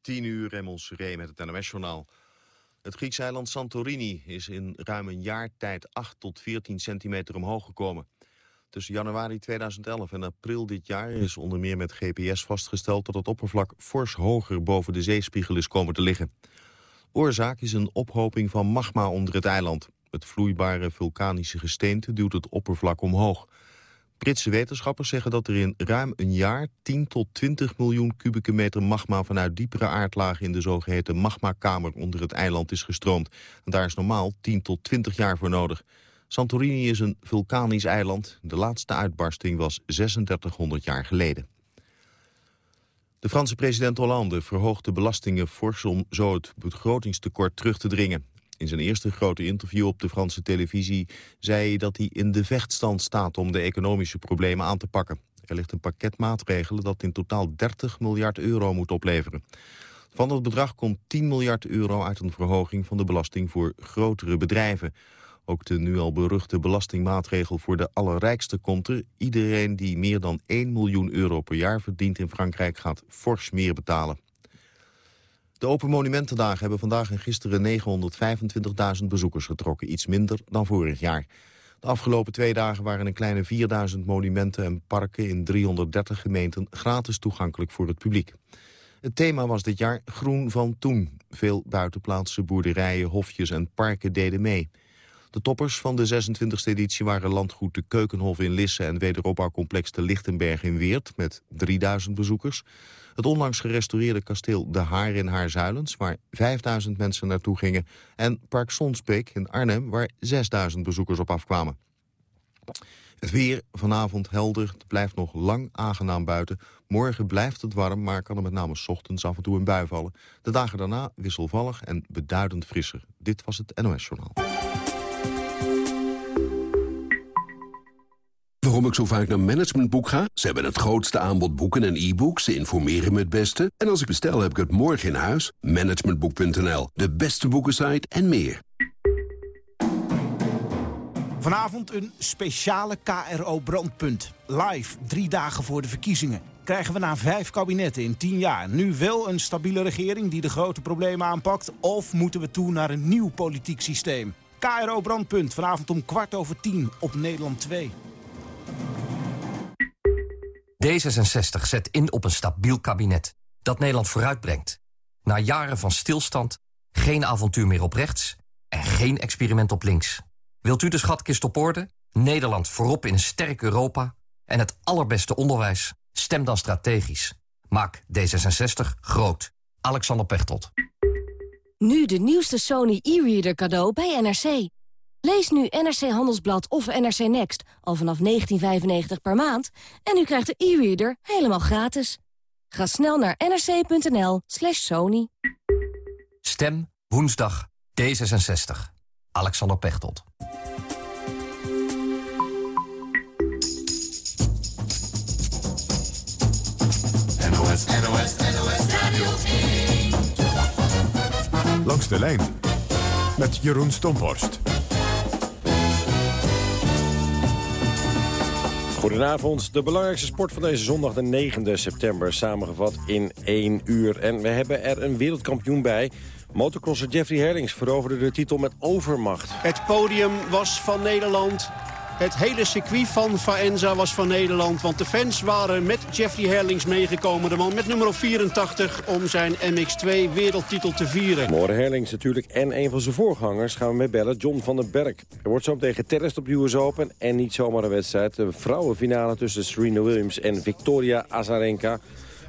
10 uur Remmels Seré met het NOS-journaal. Het Griekse eiland Santorini is in ruim een jaar tijd 8 tot 14 centimeter omhoog gekomen. Tussen januari 2011 en april dit jaar is onder meer met GPS vastgesteld... dat het oppervlak fors hoger boven de zeespiegel is komen te liggen. Oorzaak is een ophoping van magma onder het eiland. Het vloeibare vulkanische gesteente duwt het oppervlak omhoog. Britse wetenschappers zeggen dat er in ruim een jaar 10 tot 20 miljoen kubieke meter magma vanuit diepere aardlagen in de zogeheten magmakamer onder het eiland is gestroomd. Daar is normaal 10 tot 20 jaar voor nodig. Santorini is een vulkanisch eiland. De laatste uitbarsting was 3600 jaar geleden. De Franse president Hollande verhoogt de belastingen fors om zo het begrotingstekort terug te dringen. In zijn eerste grote interview op de Franse televisie zei hij dat hij in de vechtstand staat om de economische problemen aan te pakken. Er ligt een pakket maatregelen dat in totaal 30 miljard euro moet opleveren. Van dat bedrag komt 10 miljard euro uit een verhoging van de belasting voor grotere bedrijven. Ook de nu al beruchte belastingmaatregel voor de allerrijkste komt er. Iedereen die meer dan 1 miljoen euro per jaar verdient in Frankrijk gaat fors meer betalen. De Open Monumentendagen hebben vandaag en gisteren 925.000 bezoekers getrokken. Iets minder dan vorig jaar. De afgelopen twee dagen waren een kleine 4000 monumenten en parken in 330 gemeenten gratis toegankelijk voor het publiek. Het thema was dit jaar Groen van Toen. Veel buitenplaatsen, boerderijen, hofjes en parken deden mee. De toppers van de 26e editie waren landgoed de Keukenhof in Lisse... en wederopbouwcomplex de Lichtenberg in Weert met 3000 bezoekers. Het onlangs gerestaureerde kasteel De Haar in Haarzuilens... waar 5000 mensen naartoe gingen. En Park Sonsbeek in Arnhem, waar 6000 bezoekers op afkwamen. Het weer vanavond helder, het blijft nog lang aangenaam buiten. Morgen blijft het warm, maar kan er met name ochtends af en toe een bui vallen. De dagen daarna wisselvallig en beduidend frisser. Dit was het NOS Journaal. Waarom ik zo vaak naar Managementboek ga? Ze hebben het grootste aanbod boeken en e-books. Ze informeren me het beste. En als ik bestel, heb ik het morgen in huis. Managementboek.nl, de beste boekensite en meer. Vanavond een speciale KRO-brandpunt. Live, drie dagen voor de verkiezingen. Krijgen we na vijf kabinetten in tien jaar nu wel een stabiele regering... die de grote problemen aanpakt? Of moeten we toe naar een nieuw politiek systeem? KRO-brandpunt, vanavond om kwart over tien op Nederland 2. D66 zet in op een stabiel kabinet dat Nederland vooruitbrengt. Na jaren van stilstand, geen avontuur meer op rechts en geen experiment op links. Wilt u de schatkist op orde, Nederland voorop in een sterk Europa... en het allerbeste onderwijs? Stem dan strategisch. Maak D66 groot. Alexander Pechtold. Nu de nieuwste Sony e-reader cadeau bij NRC. Lees nu NRC Handelsblad of NRC Next al vanaf 19,95 per maand... en u krijgt de e-reader helemaal gratis. Ga snel naar nrc.nl slash sony. Stem woensdag D66. Alexander Pechtold. NOS, NOS, NOS Radio 1. Langs de lijn met Jeroen Stomhorst. Goedenavond, de belangrijkste sport van deze zondag de 9 september... samengevat in één uur. En we hebben er een wereldkampioen bij. Motocrosser Jeffrey Herlings veroverde de titel met overmacht. Het podium was van Nederland. Het hele circuit van Faenza was van Nederland. Want de fans waren met Jeffrey Herlings meegekomen. De man met nummer 84 om zijn MX2 wereldtitel te vieren. Morgen Herlings natuurlijk en een van zijn voorgangers gaan we mee bellen. John van den Berg. Er wordt zo tegen tennis op de US Open. En niet zomaar een wedstrijd. De vrouwenfinale tussen Serena Williams en Victoria Azarenka.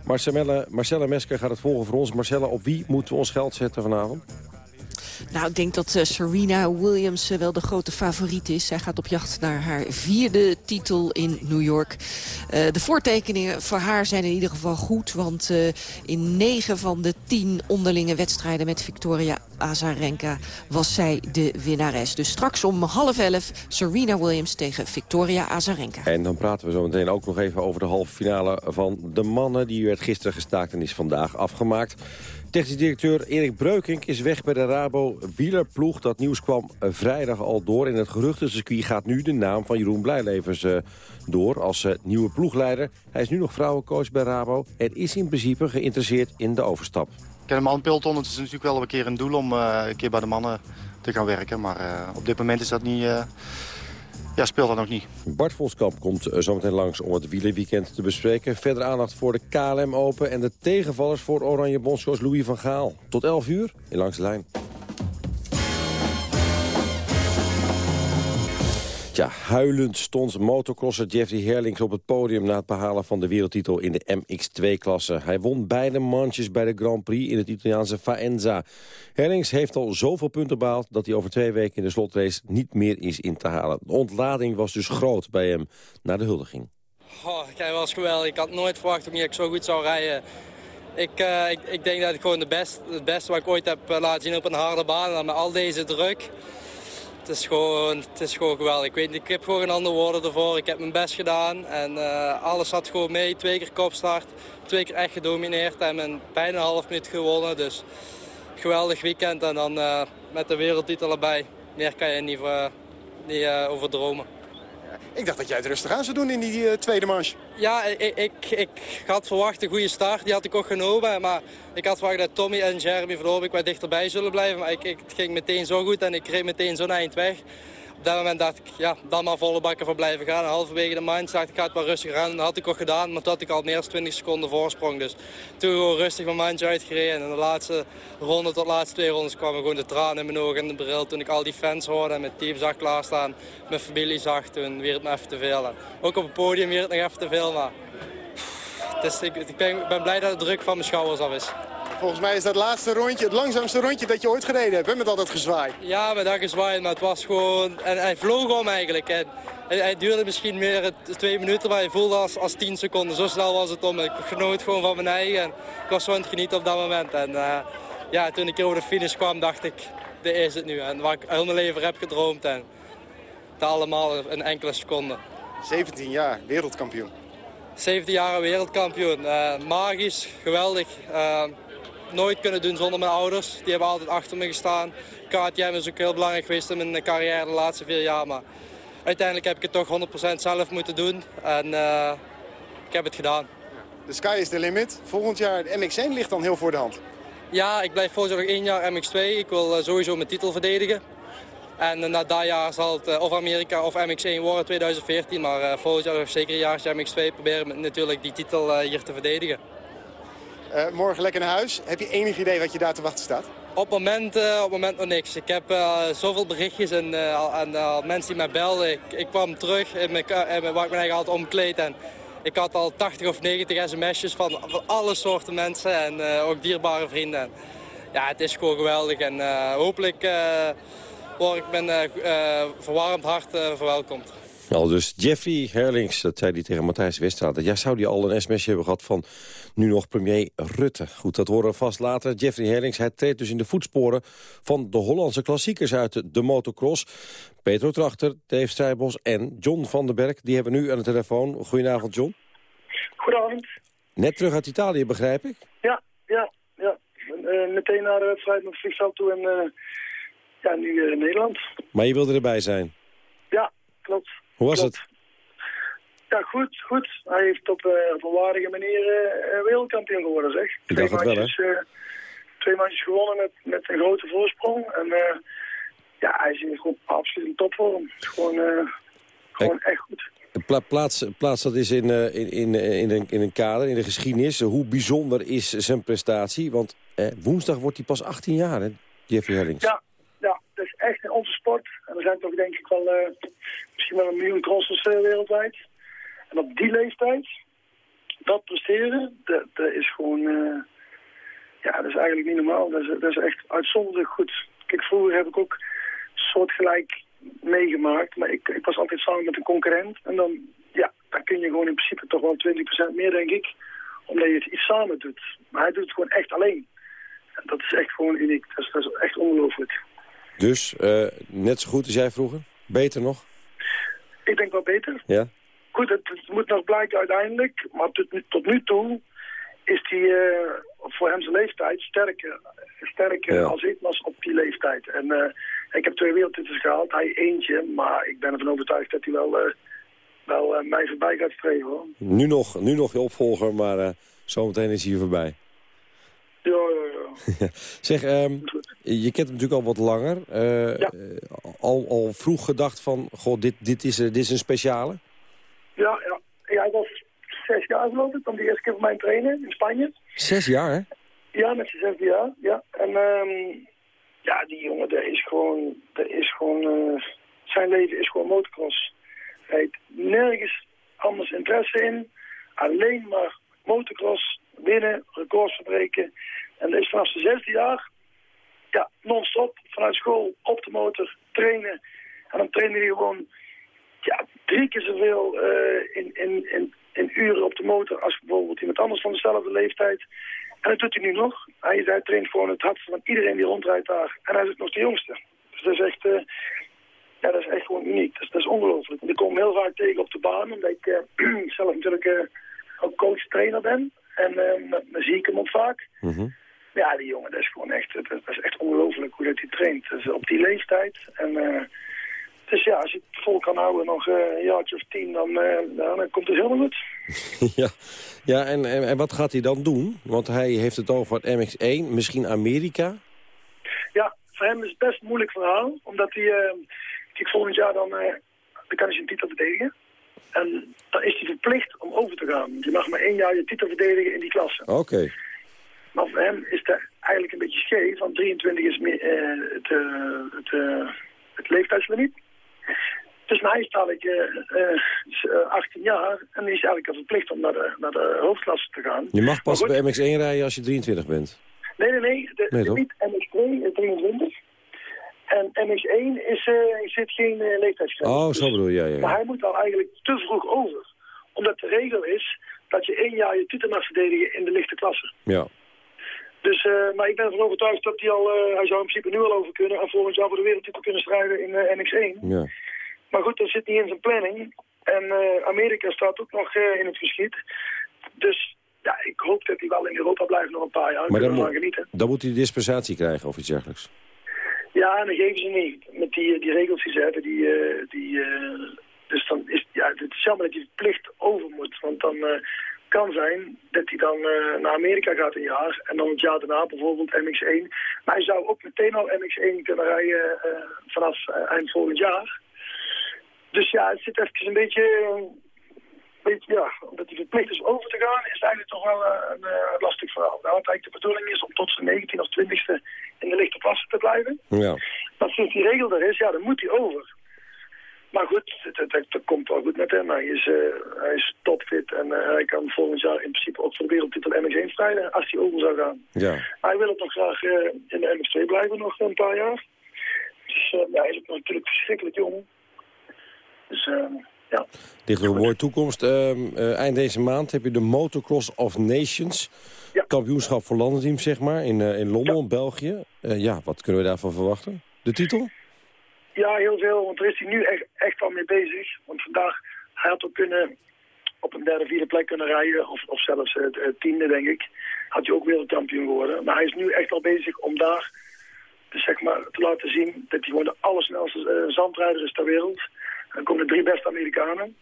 Marcella, Marcella Mesker gaat het volgen voor ons. Marcella, op wie moeten we ons geld zetten vanavond? Nou, ik denk dat uh, Serena Williams uh, wel de grote favoriet is. Zij gaat op jacht naar haar vierde titel in New York. Uh, de voortekeningen voor haar zijn in ieder geval goed. Want in negen van de tien onderlinge wedstrijden met Victoria Azarenka was zij de winnares. Dus straks om half elf Serena Williams tegen Victoria Azarenka. En dan praten we zo meteen ook nog even over de halve finale van de mannen. Die werd gisteren gestaakt en is vandaag afgemaakt. Technisch directeur Erik Breukink is weg bij de Rabo wielerploeg. Dat nieuws kwam eh, vrijdag al door. In het geruchtencircuit gaat nu de naam van Jeroen Blijlevens uh, door als uh, nieuwe ploegleider. Hij is nu nog vrouwencoach bij Rabo en is in principe geïnteresseerd in de overstap. Ken de man Pilton, het is natuurlijk wel een keer een doel om een keer bij de mannen te gaan werken. Maar op dit moment is dat niet ja, speelt dat nog niet. Bart Voskamp komt uh, zometeen langs om het wielerweekend te bespreken. Verder aandacht voor de KLM Open en de tegenvallers voor Oranje Bondscoach Louis van Gaal. Tot 11 uur in Langs de Lijn. Ja, huilend stond motocrosser Jeffrey Herlings op het podium... na het behalen van de wereldtitel in de MX2-klasse. Hij won beide manches bij de Grand Prix in het Italiaanse Faenza. Herlings heeft al zoveel punten behaald... dat hij over twee weken in de slotrace niet meer is in te halen. De ontlading was dus groot bij hem na de huldiging. Oh, hij was geweldig. Ik had nooit verwacht dat ik zo goed zou rijden. Ik, uh, ik, ik, denk dat ik gewoon de best, het beste wat ik ooit heb uh, laten zien op een harde baan. Met al deze druk het is gewoon, het is gewoon geweldig. Ik, weet, ik heb gewoon geen andere woorden ervoor. Ik heb mijn best gedaan en uh, alles zat gewoon mee. Twee keer kopstart, twee keer echt gedomineerd en een bijna een half minuut gewonnen. Dus geweldig weekend en dan uh, met de wereldtitel erbij. Meer kan je niet, uh, niet over dromen. Ik dacht dat jij het rustig aan zou doen in die uh, tweede manche. Ja, ik, ik, ik, had verwacht een goede start. Die had ik ook genomen. Maar ik had verwacht dat Tommy en Jeremy Van wat dichterbij zullen blijven. Maar ik, ik, het ging meteen zo goed en ik kreeg meteen zo'n eind weg op dat moment dacht ik, ja, dan maar volle bakken voor blijven gaan. En halverwege de mind dacht ik, ga het wel rustig aan. Dat had ik ook gedaan, maar toen had ik al meer dan 20 seconden voorsprong. Dus toen gewoon rustig mijn mindje uitgereden. En de laatste ronde tot de laatste twee rondes kwamen gewoon de tranen in mijn ogen en de bril. Toen ik al die fans hoorde en mijn team zag klaarstaan, mijn familie zag, toen weer het me even te veel. Ook op het podium weer het nog even te veel, maar... Pff, ik, ik, ben, ben blij dat de druk van mijn schouders af is. Volgens mij is dat laatste rondje het langzaamste rondje dat je ooit gereden hebt, hè, met al dat gezwaai. Ja, met dat gezwaai, maar het was gewoon... En hij vloog om eigenlijk. En hij, duurde misschien meer twee minuten, maar hij voelde als, als tien seconden. Zo snel was het om. Ik genoot gewoon van mijn eigen. En ik was zo aan het genieten op dat moment. En uh, ja, toen ik over de finish kwam, dacht ik, dit is het nu. En wat ik heel mijn leven heb gedroomd. En het allemaal in enkele seconden. 17 jaar, wereldkampioen. 17 jaar wereldkampioen. Uh, magisch, geweldig. Uh, nooit kunnen doen zonder mijn ouders. Die hebben altijd achter me gestaan. KTM is ook heel belangrijk geweest in mijn carrière de laatste vier jaar. Maar uiteindelijk heb ik het toch 100% zelf moeten doen. En uh, ik heb het gedaan. De sky is the limit. Volgend jaar de MX1 ligt dan heel voor de hand. Ja, ik blijf volgend jaar nog één jaar MX2. Ik wil uh, sowieso mijn titel verdedigen. En uh, na dat jaar zal het of Amerika of MX1 worden 2014. Maar volgend jaar nog zeker een jaartje MX2 proberen natuurlijk die titel hier te verdedigen. Uh, morgen lekker naar huis. Heb je enig idee wat je daar te wachten staat? Op het moment, uh, op het moment nog niks. Ik heb uh, zoveel berichtjes en, en mensen die mij belden. Ik, ik kwam terug in mijn, in waar ik me eigenlijk altijd omkleed. En ik had al 80 of 90 sms'jes van, van alle soorten mensen en ook dierbare vrienden. ja, het is gewoon geweldig en hopelijk word ik met verwarmd hart verwelkomd. Al dus Jeffrey Herlings, dat zei hij tegen Matthijs Westraat. Ja, zou die al een sms'je hebben gehad van nu nog premier Rutte. Goed, dat horen we vast later. Jeffrey Herlings, hij treedt dus in de voetsporen van de Hollandse klassiekers uit de motocross. Petro Trachter, Dave Strijbos en John van den Berg. Die hebben we nu aan de telefoon. Goedenavond, John. Goedenavond. Net terug uit Italië, begrijp ik? Ja, ja, ja. Uh, meteen naar de wedstrijd met vliegveld toe en uh, ja, nu uh, Nederland. Maar je wilde erbij zijn? Ja, klopt. Hoe was het? Ja, goed, goed. Hij heeft op, op een waardige manier uh, wereldkampioen geworden, zeg. Ik dacht het wel, hè? Twee matches gewonnen met, met een grote voorsprong. En ja, hij is gewoon absoluut in topvorm. Gewoon, gewoon echt goed. Pla plaats, plaats dat is in, in, in, in, een, in een kader, in de geschiedenis. Hoe bijzonder is zijn prestatie? Want woensdag wordt hij pas 18 jaar, hè, Jeffrey Hellings. Ja, ja, dat is echt in onze sport. En er zijn toch denk ik wel misschien wel een miljoen crossers wereldwijd. En op die leeftijd, dat presteren, dat, dat is gewoon... Uh, ja, dat is eigenlijk niet normaal. Dat is, dat is echt uitzonderlijk goed. Kijk, vroeger heb ik ook soortgelijk meegemaakt. Maar ik, ik was altijd samen met een concurrent. En dan, ja, dan kun je gewoon in principe toch wel 20% meer, denk ik. Omdat je het iets samen doet. Maar hij doet het gewoon echt alleen. En dat is echt gewoon uniek. Dat is, dat is echt ongelooflijk. Dus, uh, net zo goed als jij vroeger? Beter nog? Ik denk wel beter. Ja? Goed, het, moet nog blijken uiteindelijk. Maar tot, tot nu toe is hij uh, voor hem zijn leeftijd sterker, sterker Ja. als ik was op die leeftijd. En eh, ik heb twee wereldtitels gehaald, hij eentje. Maar ik ben ervan overtuigd dat hij wel, eh, wel eh, mij voorbij gaat streven. Hoor. Nu nog, nu nog je opvolger, maar eh, zometeen is hij voorbij. Ja, ja, ja. Zeg, ehm, je kent hem natuurlijk al wat langer. Eh, eh, al, al vroeg gedacht van, goh, dit, dit, is, eh, dit is een speciale? Ja, ja. ja, hij was zes jaar geloof ik, kwam die eerste keer voor mij trainen in Spanje. Zes jaar, hè? Ja, met zijn zesde jaar, ja. En ehm, ja, die jongen, dat is gewoon, dat is gewoon eh, zijn leven is gewoon motocross. Hij heeft nergens anders interesse in. Alleen maar motocross, winnen, records verbreken. En dat is vanaf zijn zesde jaar, ja, non-stop, vanuit school, op de motor, trainen. En dan trainde hij gewoon ja, drie keer zoveel eh, in, in, in, in uren op de motor als bijvoorbeeld iemand anders van dezelfde leeftijd. En dat doet hij nu nog. Hij, hij traint gewoon het hardste van iedereen die rondrijdt daar. En hij is ook nog de jongste. Dus dat is echt, eh, ja, dat is echt gewoon uniek. Dat is ongelooflijk. Ik kom heel vaak tegen op de baan, omdat ik eh, zelf natuurlijk ook coach-trainer ben. En dan zie ik hem ook vaak. Ja, die jongen, dat is gewoon echt, dat, dat is echt ongelooflijk hoe dat hij traint. Dus op die leeftijd. En, dus ja, als je het vol kan houden nog eh, een jaartje of tien, dan, eh, nou, dan komt het helemaal goed. ja, ja en, en, en wat gaat hij dan doen? Want hij heeft het over het MX1, misschien Amerika. Ja, voor hem is het best een moeilijk verhaal. Omdat hij, eh, kijk, volgend jaar dan, eh, dan kan hij zijn titel verdedigen. En dan is hij verplicht om over te gaan. Je mag maar één jaar je titel verdedigen in die klasse. Oké. Maar voor hem is dat eigenlijk een beetje scheef. Want 23 is meer, eh, het, eh, het, eh, het leeftijdslimiet. Dus hij is eh, eh, is, eh, 18 jaar. En die is eigenlijk al verplicht om naar de, naar de hoofdklasse te gaan. Je mag pas goed, bij MX1 rijden als je 23 bent. Nee, nee, nee. De, Nee, de toch? niet MX2 is 23. En MX1 is, eh, zit geen eh, leeftijdsgrens. Oh, zo bedoel je, ja, ja, Maar hij moet dan eigenlijk te vroeg over. Omdat de regel is dat je één jaar je titel mag verdedigen in de lichte klasse. Ja. Dus, eh, maar ik ben ervan overtuigd dat hij al, eh, hij zou in principe nu al over kunnen en volgend jaar voor de wereldtitel kunnen strijden in eh, MX1. ja. Maar goed, dat zit niet in zijn planning. En Amerika staat ook nog in het verschiet. Dus ja, ik hoop dat hij wel in Europa blijft nog een paar jaar. Maar dan, moet, genieten. dan moet hij dispensatie krijgen of iets dergelijks. Ja, en dat geven ze niet. Met die, die regels die ze hebben, die, die, dus dan is ja, het is jammer dat hij verplicht over moet. Want dan kan zijn dat hij dan eh, naar Amerika gaat een jaar. En dan het jaar daarna bijvoorbeeld MX1. Maar hij zou ook meteen al MX1 kunnen rijden eh, vanaf eh, eind volgend jaar. Dus ja, het zit even een beetje... beetje ja, omdat hij verplicht is over te gaan, is eigenlijk toch wel een lastig verhaal. Nou, wat eigenlijk de bedoeling is om tot zijn 19 of 20ste in de lichte klasse te blijven. Ja. Maar sinds die regel er is, ja, dan moet hij over. Maar goed, het, het, het- het komt wel goed met hem. Hij is, eh, hij is topfit en eh, hij kan volgend jaar in principe ook voor de wereldtitel MX1 strijden als hij over zou gaan. Ja. Hij wil ook nog graag eh, in de MX2 blijven nog een paar jaar. Dus ja, hij is ook natuurlijk verschrikkelijk jong. Dus ja. Nog een mooie toekomst. Ehm, eh, eind deze maand heb je de Motocross of Nations. Kampioenschap voor landenteams, zeg maar, in, in Lommel, België. Ja, wat kunnen we daarvan verwachten? De titel? Ja, heel veel, want daar is hij nu echt, echt al mee bezig. Want vandaag, hij had ook kunnen op een derde, vierde plek kunnen rijden, of, of zelfs het, het tiende, denk ik. Had hij ook wereldkampioen geworden. Maar hij is nu echt al bezig om daar, dus zeg maar, te laten zien dat hij gewoon de allersnelste eh, zandrijder is ter wereld. Dan komen de drie beste Amerikanen.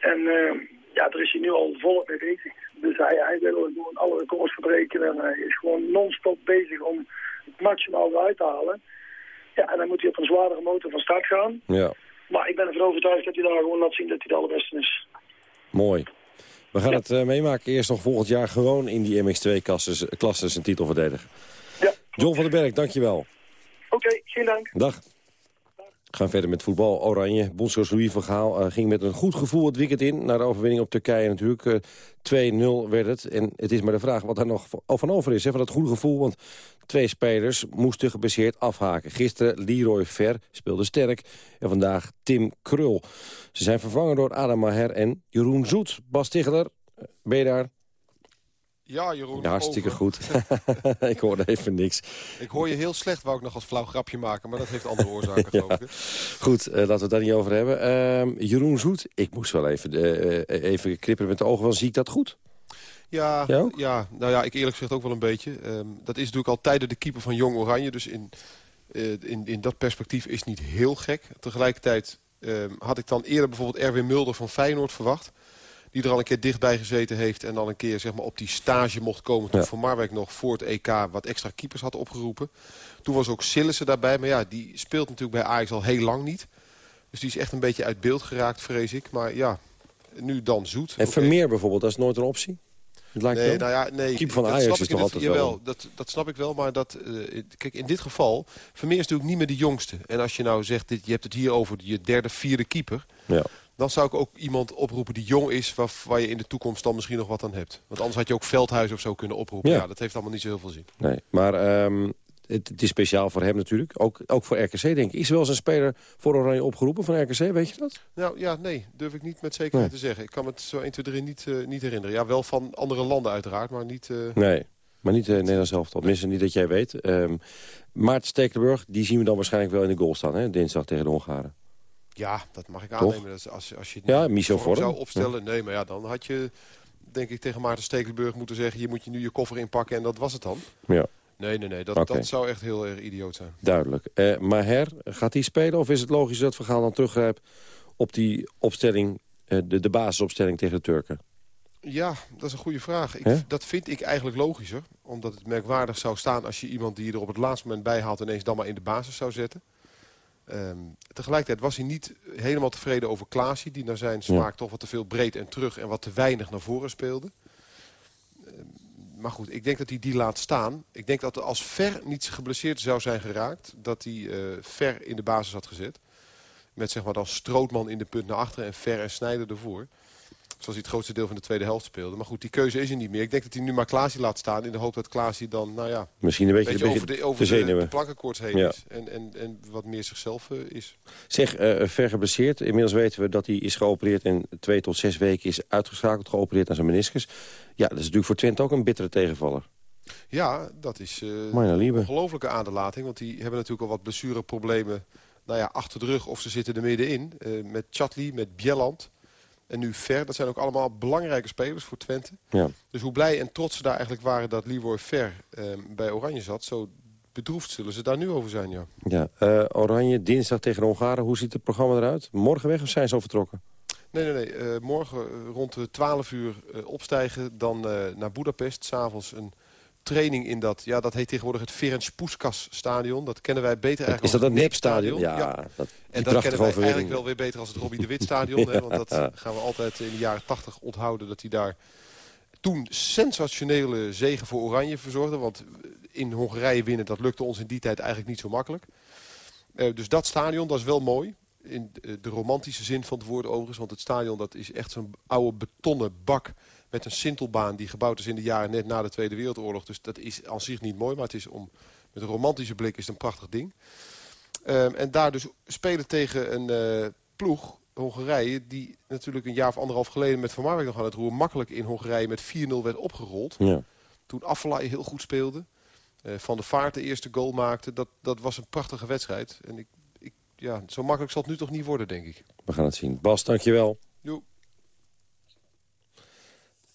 En eh, ja, daar is hij nu al volop mee bezig. Dus hij, hij wil gewoon alle records verbreken en hij is gewoon non-stop bezig om het maximaal eruit te halen. Ja, en dan moet hij op een zwaardere motor van start gaan. Ja, Maar ik ben ervan overtuigd dat hij daar gewoon laat zien dat hij de allerbeste is. mooi. We gaan het eh, meemaken. Eerst nog volgend jaar gewoon in die MX2-klasse zijn titel verdedigen. Ja. John van den Berg, dankjewel. Oké, geen dank. Dag. Gaan verder met voetbal. Oranje. Bondscoach Louis van Gaal eh, ging met een goed gevoel het weekend in. Naar de overwinning op Turkije natuurlijk. Eh, 2-0 werd het. En het is maar de vraag wat er nog van over is. Van dat goede gevoel. Want twee spelers moesten geblesseerd afhaken. Gisteren Leroy Ver speelde sterk. En vandaag Tim Krul. Ze zijn vervangen door Adam Maher en Jeroen Zoet. Bas Ticheler, eh, ben je daar? Ja, Jeroen. Ja, hartstikke over. goed. ik hoorde even niks. Ik hoor je heel slecht, wou ik nog als flauw grapje maken, maar dat heeft andere oorzaken, geloof ik. Goed, eh, laten we het daar niet over hebben. Ehm, Jeroen Zoet, ik moest wel even, eh, even knipperen met de ogen van zie ik dat goed? Ja, ja, nou ja, ik eerlijk gezegd ook wel een beetje. Ehm, dat is natuurlijk al tijden de keeper van Jong Oranje. Dus in, eh, in, in dat perspectief is niet heel gek. Tegelijkertijd ehm, had ik dan eerder bijvoorbeeld Erwin Mulder van Feyenoord verwacht. Die er al een keer dichtbij gezeten heeft. En dan een keer zeg maar, op die stage mocht komen. Toen Ja. Van Marwijk nog voor het EK wat extra keepers had opgeroepen. Toen was ook Sillissen daarbij. Maar ja, die speelt natuurlijk bij Ajax al heel lang niet. Dus die is echt een beetje uit beeld geraakt, vrees ik. Maar ja, nu dan zoet. En. Vermeer bijvoorbeeld, dat is nooit een optie? Het lijkt Nee, nou ja, nee. Keeper van dat Ajax snap is toch altijd jawel, wel... Dat, dat snap ik wel, maar dat, eh, kijk, in dit geval... Vermeer is natuurlijk niet meer de jongste. En als je nou zegt, dit, je hebt het hier over je derde, vierde keeper... Ja. Dan zou ik ook iemand oproepen die jong is... Waar, waar je in de toekomst dan misschien nog wat aan hebt. Want anders had je ook Veldhuis of zo kunnen oproepen. Ja. Ja, dat heeft allemaal niet zo heel veel zin. Nee, maar ehm, het, het is speciaal voor hem natuurlijk. Ook, ook voor RKC, denk ik. Is er wel eens een speler voor Oranje opgeroepen van RKC, weet je dat? Nou ja, nee, durf ik niet met zekerheid Nee. te zeggen. Ik kan me het zo 1, 2, 3 niet, eh, niet herinneren. Ja, wel van andere landen uiteraard, maar niet... eh, Nee, maar niet uh, Nederlands elftal. Tenminste, niet dat jij weet. Ehm Maarten Stekelenburg, die zien we dan waarschijnlijk wel in de goal staan, hè? dinsdag tegen de Hongaren. Ja, dat mag ik Toch? aannemen. Dat als, als je het Ja, Michel zou opstellen. Nee, maar ja, dan had je denk ik tegen Maarten Stekelenburg moeten zeggen... je moet je nu je koffer inpakken en dat was het dan. Ja, Nee, nee, nee. Dat, dat zou echt heel erg idioot zijn. duidelijk. Eh Maher, gaat hij spelen of is het logisch dat Vergaal dan teruggrijpt op die opstelling, eh, de, de basisopstelling tegen de Turken? Ja, dat is een goede vraag. Ik, dat vind ik eigenlijk logischer. Omdat het merkwaardig zou staan als je iemand die je er op het laatste moment bij haalt... ineens dan maar in de basis zou zetten. Ehm, tegelijkertijd was hij niet helemaal tevreden over Klaasie... die naar zijn smaak toch wat te veel breed en terug... en wat te weinig naar voren speelde. Ehm, maar goed, ik denk dat hij die laat staan. Ik denk dat als Ver niet geblesseerd zou zijn geraakt... dat hij eh, Ver in de basis had gezet. Met zeg maar dan Strootman in de punt naar achteren... en Ver en Snijder ervoor. Zoals hij het grootste deel van de tweede helft speelde. Maar goed, die keuze is er niet meer. Ik denk dat hij nu maar Klaasie laat staan... in de hoop dat Klaasie dan, nou ja... Misschien een beetje, beetje een over beetje de, over de, zenuwen. de plankenkoorts heen Ja. is. En, en, en wat meer zichzelf eh, is. Zeg, eh ver geblesseerd. Inmiddels weten we dat hij is geopereerd en twee tot zes weken is uitgeschakeld, geopereerd aan zijn meniscus. Ja, dat is natuurlijk voor Twente ook een bittere tegenvaller. Ja, dat is lieve. een ongelofelijke aderlating. Want die hebben natuurlijk al wat blessureproblemen nou ja, achter de rug of ze zitten er middenin. Eh met Chatli, met Bjelland en nu Ver. Dat zijn ook allemaal belangrijke spelers voor Twente. Ja. Dus hoe blij en trots ze daar eigenlijk waren dat Leroy Ver eh, bij Oranje zat... zo bedroefd zullen ze daar nu over zijn, ja. Ja, eh, Oranje, dinsdag tegen de Hongaren. Hoe ziet het programma eruit? Morgen weg of zijn ze al vertrokken? Nee, nee, nee. Eh, morgen eh, rond de 12 uur opstijgen. Dan naar Budapest. S'avonds een training in dat... Ja, dat heet tegenwoordig het Ferenc Puskas stadion. Dat kennen wij beter eigenlijk Is dat een nepstadion? NEC-stadion. Ja, dat, En dat kennen wij eigenlijk wel weer beter als het Robbie de Wit stadion. hè, want Ja. dat gaan we altijd in de jaren 80 onthouden. Dat hij daar toen sensationele zegen voor Oranje verzorgde. Want in Hongarije winnen, dat lukte ons in die tijd eigenlijk niet zo makkelijk. Eh, dus dat stadion, dat is wel mooi. In eh, de romantische zin van het woord overigens. Want het stadion dat is echt zo'n oude betonnen bak met een sintelbaan... die gebouwd is in de jaren net na de Tweede Wereldoorlog. Dus dat is aan zich niet mooi, maar het is om, met een romantische blik is het een prachtig ding. Ehm, en daar dus spelen tegen een eh, ploeg, Hongarije... die natuurlijk een jaar of anderhalf geleden met Van Marwijk nog aan het roer... makkelijk in Hongarije met 4-0 werd opgerold. Ja. Toen Affelay heel goed speelde. eh, van de Vaart de eerste goal maakte. Dat, dat was een prachtige wedstrijd. En ik, ik, ja, zo makkelijk zal het nu toch niet worden, denk ik. We gaan het zien. Bas, dankjewel.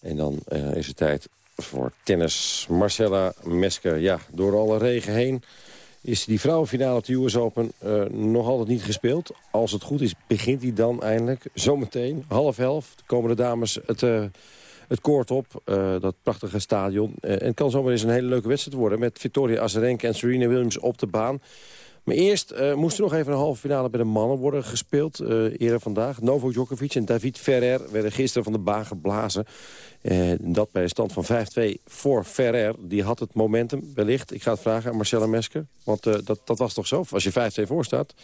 En dan eh, is het tijd voor tennis. Marcella Mesker. Ja, door alle regen heen is die vrouwenfinale op de US Open eh, nog altijd niet gespeeld. Als het goed is, begint die dan eindelijk. Zometeen, half elf, komen de dames het, eh het koord op. dat prachtige stadion. En het kan zomaar eens een hele leuke wedstrijd worden... met Victoria Azarenka en Serena Williams op de baan. Maar eerst eh, moest er nog even een halve finale bij de mannen worden gespeeld. eh, eerder vandaag. Novak Djokovic en David Ferrer werden gisteren van de baan geblazen. Eh, dat bij een stand van 5-2 voor Ferrer. Die had het momentum wellicht. Ik ga het vragen aan Marcella Mesker. Want dat, dat was toch zo? Als je 5-2 voor staat,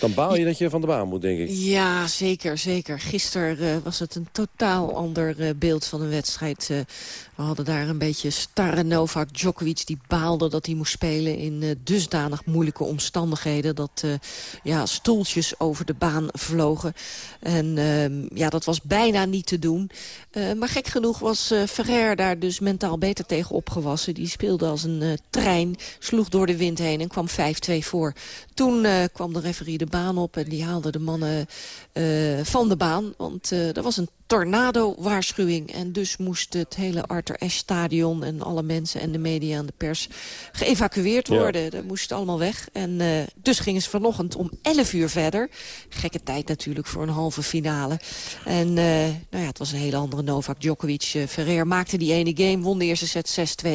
dan baal je dat je van de baan moet, denk ik. Ja, zeker, zeker. Gisteren was het een totaal ander beeld van een wedstrijd. We hadden daar een beetje starre Novak Djokovic... die baalde dat hij moest spelen in dusdanig moeilijke omstandigheden omstandigheden. Dat ja, stoeltjes over de baan vlogen. En ehm, ja, dat was bijna niet te doen. maar gek genoeg was Ferrer daar dus mentaal beter tegen opgewassen. Die speelde als een trein, sloeg door de wind heen en kwam 5-2 voor. Toen kwam de referee de baan op en die haalde de mannen van de baan. Want er was een tornado-waarschuwing. En dus moest het hele Arthur Ashe-stadion en alle mensen en de media en de pers geëvacueerd worden. Ja. Dat moest allemaal weg. En uh, dus gingen ze vanochtend om 11 uur verder. Gekke tijd natuurlijk voor een halve finale. En uh, nou ja, het was een hele andere Novak Djokovic. Uh, Ferrer maakte die ene game, won de eerste set 6-2.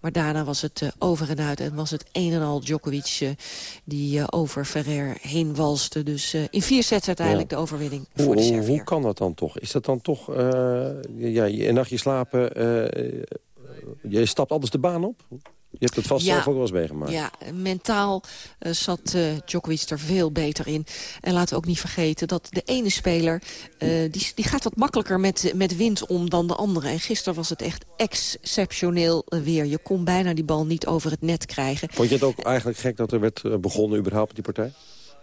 Maar daarna was het over en uit en was het een en al Djokovic die over Ferrer heen walste. Dus in vier sets uiteindelijk ja. de overwinning hoe, voor de Servier. hoe kan dat dan toch? Is dat dan toch ja, een nachtje slapen... Je stapt anders de baan op? Je hebt het vast Ja. zelf ook wel eens meegemaakt. Ja, mentaal eh, zat eh, Djokovic er veel beter in. En laten we ook niet vergeten dat de ene speler... eh, die, die gaat wat makkelijker met, met wind om dan de andere. En gisteren was het echt exceptioneel weer. Je kon bijna die bal niet over het net krijgen. Vond je het ook eigenlijk gek dat er werd begonnen überhaupt die partij?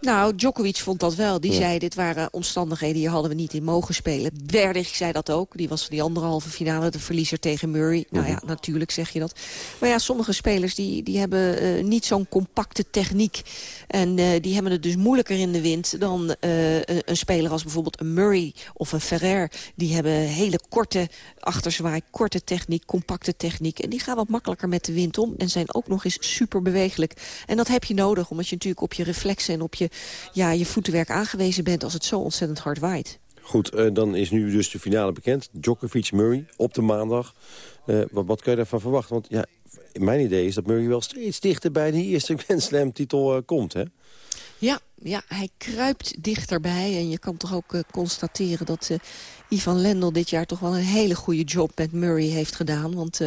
Nou, Djokovic vond dat wel. Die Ja. zei, dit waren omstandigheden, hier hadden we niet in mogen spelen. Berdych zei dat ook. Die was die anderhalve finale, de verliezer tegen Murray. Nou ja, natuurlijk zeg je dat. Maar ja, sommige spelers die, die hebben eh, niet zo'n compacte techniek. En eh, die hebben het dus moeilijker in de wind dan eh, een, een speler als bijvoorbeeld een Murray of een Ferrer. Die hebben hele korte achterzwaai, korte techniek, compacte techniek. En die gaan wat makkelijker met de wind om en zijn ook nog eens super bewegelijk. En dat heb je nodig, omdat je natuurlijk op je reflexen en op je, ja, je voetenwerk aangewezen bent als het zo ontzettend hard waait. Goed, eh, dan is nu dus de finale bekend. Djokovic-Murray op de maandag. Eh, wat, wat kun je daarvan verwachten? Want ja, mijn idee is dat Murray wel steeds dichter bij die eerste Grand Slam-titel eh, komt, hè? Ja, ja, hij kruipt dichterbij. En je kan toch ook constateren dat Ivan Lendl dit jaar toch wel een hele goede job met Murray heeft gedaan. Want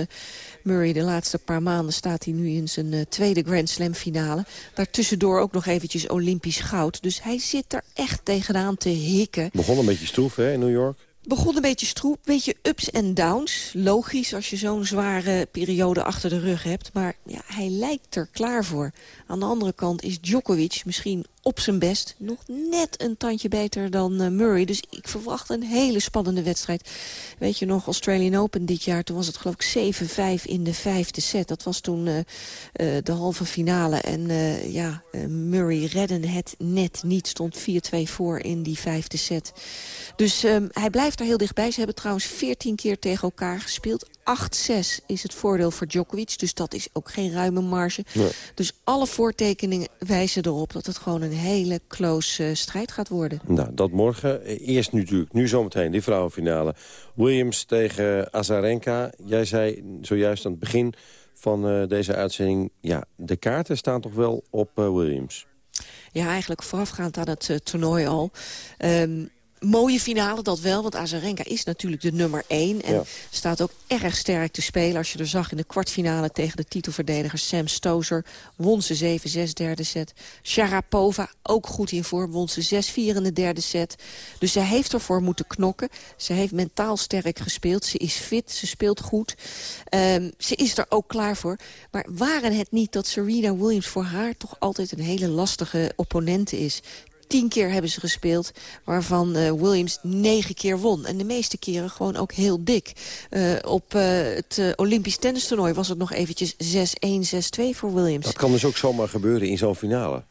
Murray de laatste paar maanden staat hij nu in zijn eh, tweede Grand Slam finale. Daartussendoor ook nog eventjes Olympisch goud. Dus hij zit er echt tegenaan te hikken. Begon een beetje stroef, hè, in New York? Begon een beetje stroep, een beetje ups en downs. Logisch als je zo'n zware periode achter de rug hebt. Maar ja, hij lijkt er klaar voor. Aan de andere kant is Djokovic misschien op zijn best nog net een tandje beter dan eh, Murray. Dus ik verwacht een hele spannende wedstrijd. Weet je nog, Australian Open dit jaar, toen was het geloof ik 7-5 in de vijfde set. Dat was toen eh, eh, de halve finale. En ja, Murray redde het net niet. Stond 4-2 voor in die vijfde set. Dus ehm, hij blijft er heel dichtbij. Ze hebben trouwens 14 keer tegen elkaar gespeeld. 8-6 is het voordeel voor Djokovic. Dus dat is ook geen ruime marge. Nee. Dus alle voortekeningen wijzen erop dat het gewoon een hele close eh, strijd gaat worden. Nou, dat morgen. Eerst nu natuurlijk, nu zometeen, die vrouwenfinale. Williams tegen Azarenka. Jij zei zojuist aan het begin van eh, deze uitzending... ja, de kaarten staan toch wel op eh, Williams. Ja, eigenlijk voorafgaand aan het toernooi al. Ehm, mooie finale, dat wel, want Azarenka is natuurlijk de nummer 1. En Ja. staat ook erg sterk te spelen. Als je er zag in de kwartfinale tegen de titelverdediger Sam Stozer... won ze 7-6 derde set. Sharapova, ook goed in vorm, won ze 6-4 in de derde set. Dus zij heeft ervoor moeten knokken. Ze heeft mentaal sterk gespeeld. Ze is fit, ze speelt goed. Ehm, ze is er ook klaar voor. Maar waren het niet dat Serena Williams voor haar toch altijd een hele lastige opponente is... Tien keer hebben ze gespeeld, waarvan eh, Williams negen keer won. En de meeste keren gewoon ook heel dik. Eh, op eh, het Olympisch tennistoernooi was het nog eventjes 6-1, 6-2 voor Williams. Dat kan dus ook zomaar gebeuren in zo'n finale.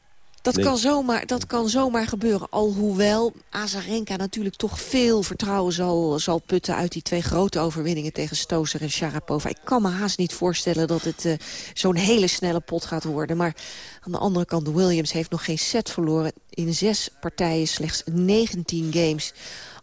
Dat Nee. kan, zomaar, dat kan zomaar gebeuren. Alhoewel Azarenka natuurlijk toch veel vertrouwen zal, zal putten... uit die twee grote overwinningen tegen Stozer en Sharapova. Ik kan me haast niet voorstellen dat het eh, zo'n hele snelle pot gaat worden. Maar aan de andere kant, Williams heeft nog geen set verloren. In zes partijen slechts 19 games.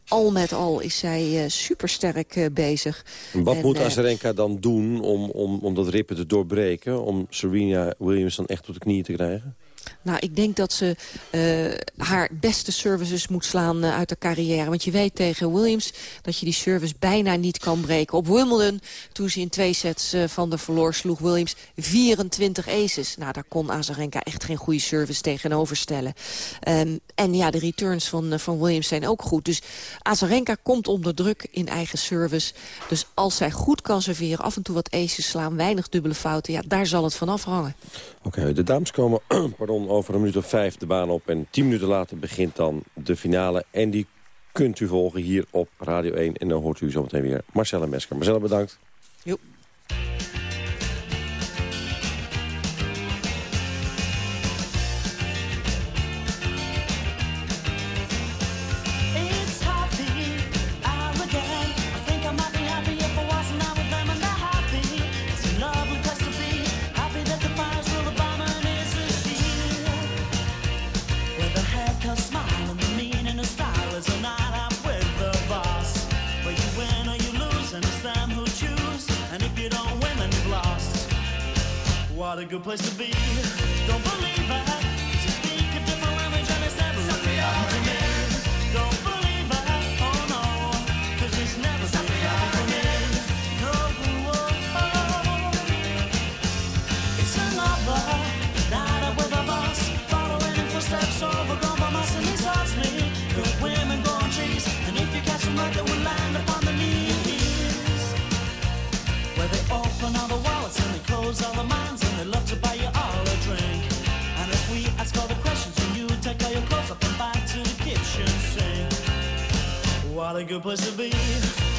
Al met al is zij eh, supersterk eh, bezig. Wat En, moet Azarenka dan doen om, om, om dat rippen te doorbreken? Om Serena Williams dan echt op de knieën te krijgen? Nou, ik denk dat ze eh, haar beste services moet slaan eh, uit haar carrière. Want je weet tegen Williams dat je die service bijna niet kan breken. Op Wimbledon, toen ze in twee sets eh, van de verloor, sloeg Williams 24 aces. Nou, daar kon Azarenka echt geen goede service tegenover stellen. Ehm, en ja, de returns van, van Williams zijn ook goed. Dus Azarenka komt onder druk in eigen service. Dus als zij goed kan serveren, af en toe wat aces slaan, weinig dubbele fouten... ja, daar zal het van afhangen. Oké, de dames komen pardon, Over een minuut of vijf de baan op. En tien minuten later begint dan de finale. En die kunt u volgen hier op Radio 1. En dan hoort u zometeen weer Marcella Mesker. Marcella, bedankt. Jo. Good place to be. What a good place to be.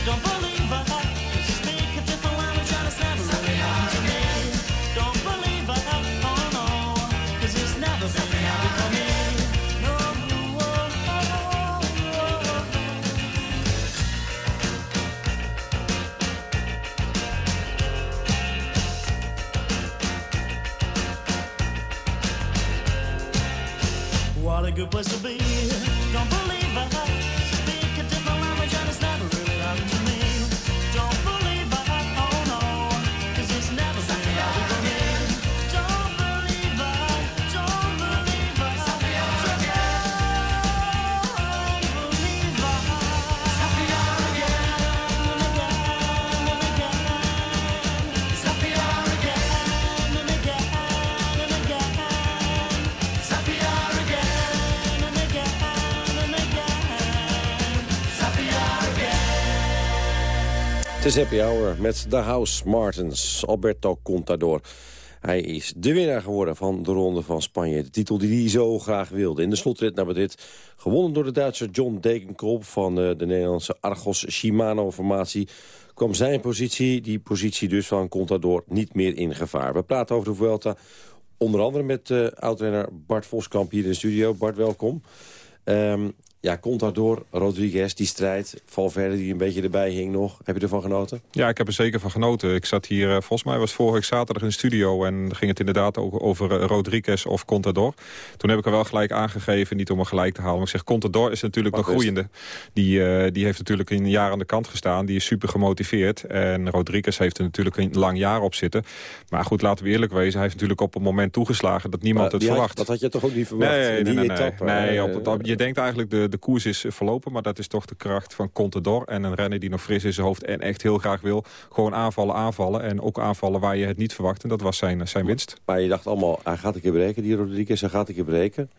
Don't believe it. 'cause you speak a different language and it's never really happened to me. Is happy hour met de House Martens, Alberto Contador. Hij is de winnaar geworden van de Ronde van Spanje. De titel die hij zo graag wilde. In de slotrit naar Madrid. Gewonnen door de Duitser John Degenkolb van eh, de Nederlandse Argos Shimano-formatie. kwam zijn positie, die positie dus van Contador, niet meer in gevaar. We praten over de Vuelta. Onder andere met uh, oud-renner Bart Voskamp hier in de studio. Bart, welkom. Ehm, ja, Contador, Rodriguez, die strijd. Valverde die een beetje erbij hing nog. Heb je ervan genoten? Ja, ik heb er zeker van genoten. Ik zat hier, eh, volgens mij was vorige zaterdag in de studio... en ging het inderdaad ook over eh, Rodriguez of Contador. Toen heb ik er wel gelijk aangegeven, niet om er gelijk te halen... maar ik zeg, Contador is natuurlijk nog groeiende. Die, eh, die heeft natuurlijk een jaar aan de kant gestaan. Die is super gemotiveerd. En Rodriguez heeft er natuurlijk een lang jaar op zitten. Maar goed, laten we eerlijk wezen. Hij heeft natuurlijk op een moment toegeslagen dat niemand Maar het had- verwacht. dat had je toch ook niet verwacht? Nee, nee, nee. nee. Nee, op het, op- je denkt eigenlijk de, de koers is verlopen, maar dat is toch de kracht van Contador. En een renner die nog fris is in zijn hoofd en echt heel graag wil. Gewoon aanvallen, aanvallen. En ook aanvallen waar je het niet verwacht. En dat was zijn, zijn winst. Maar je dacht allemaal, hij gaat een keer breken, die Rodriguez, hij gaat een keer breken.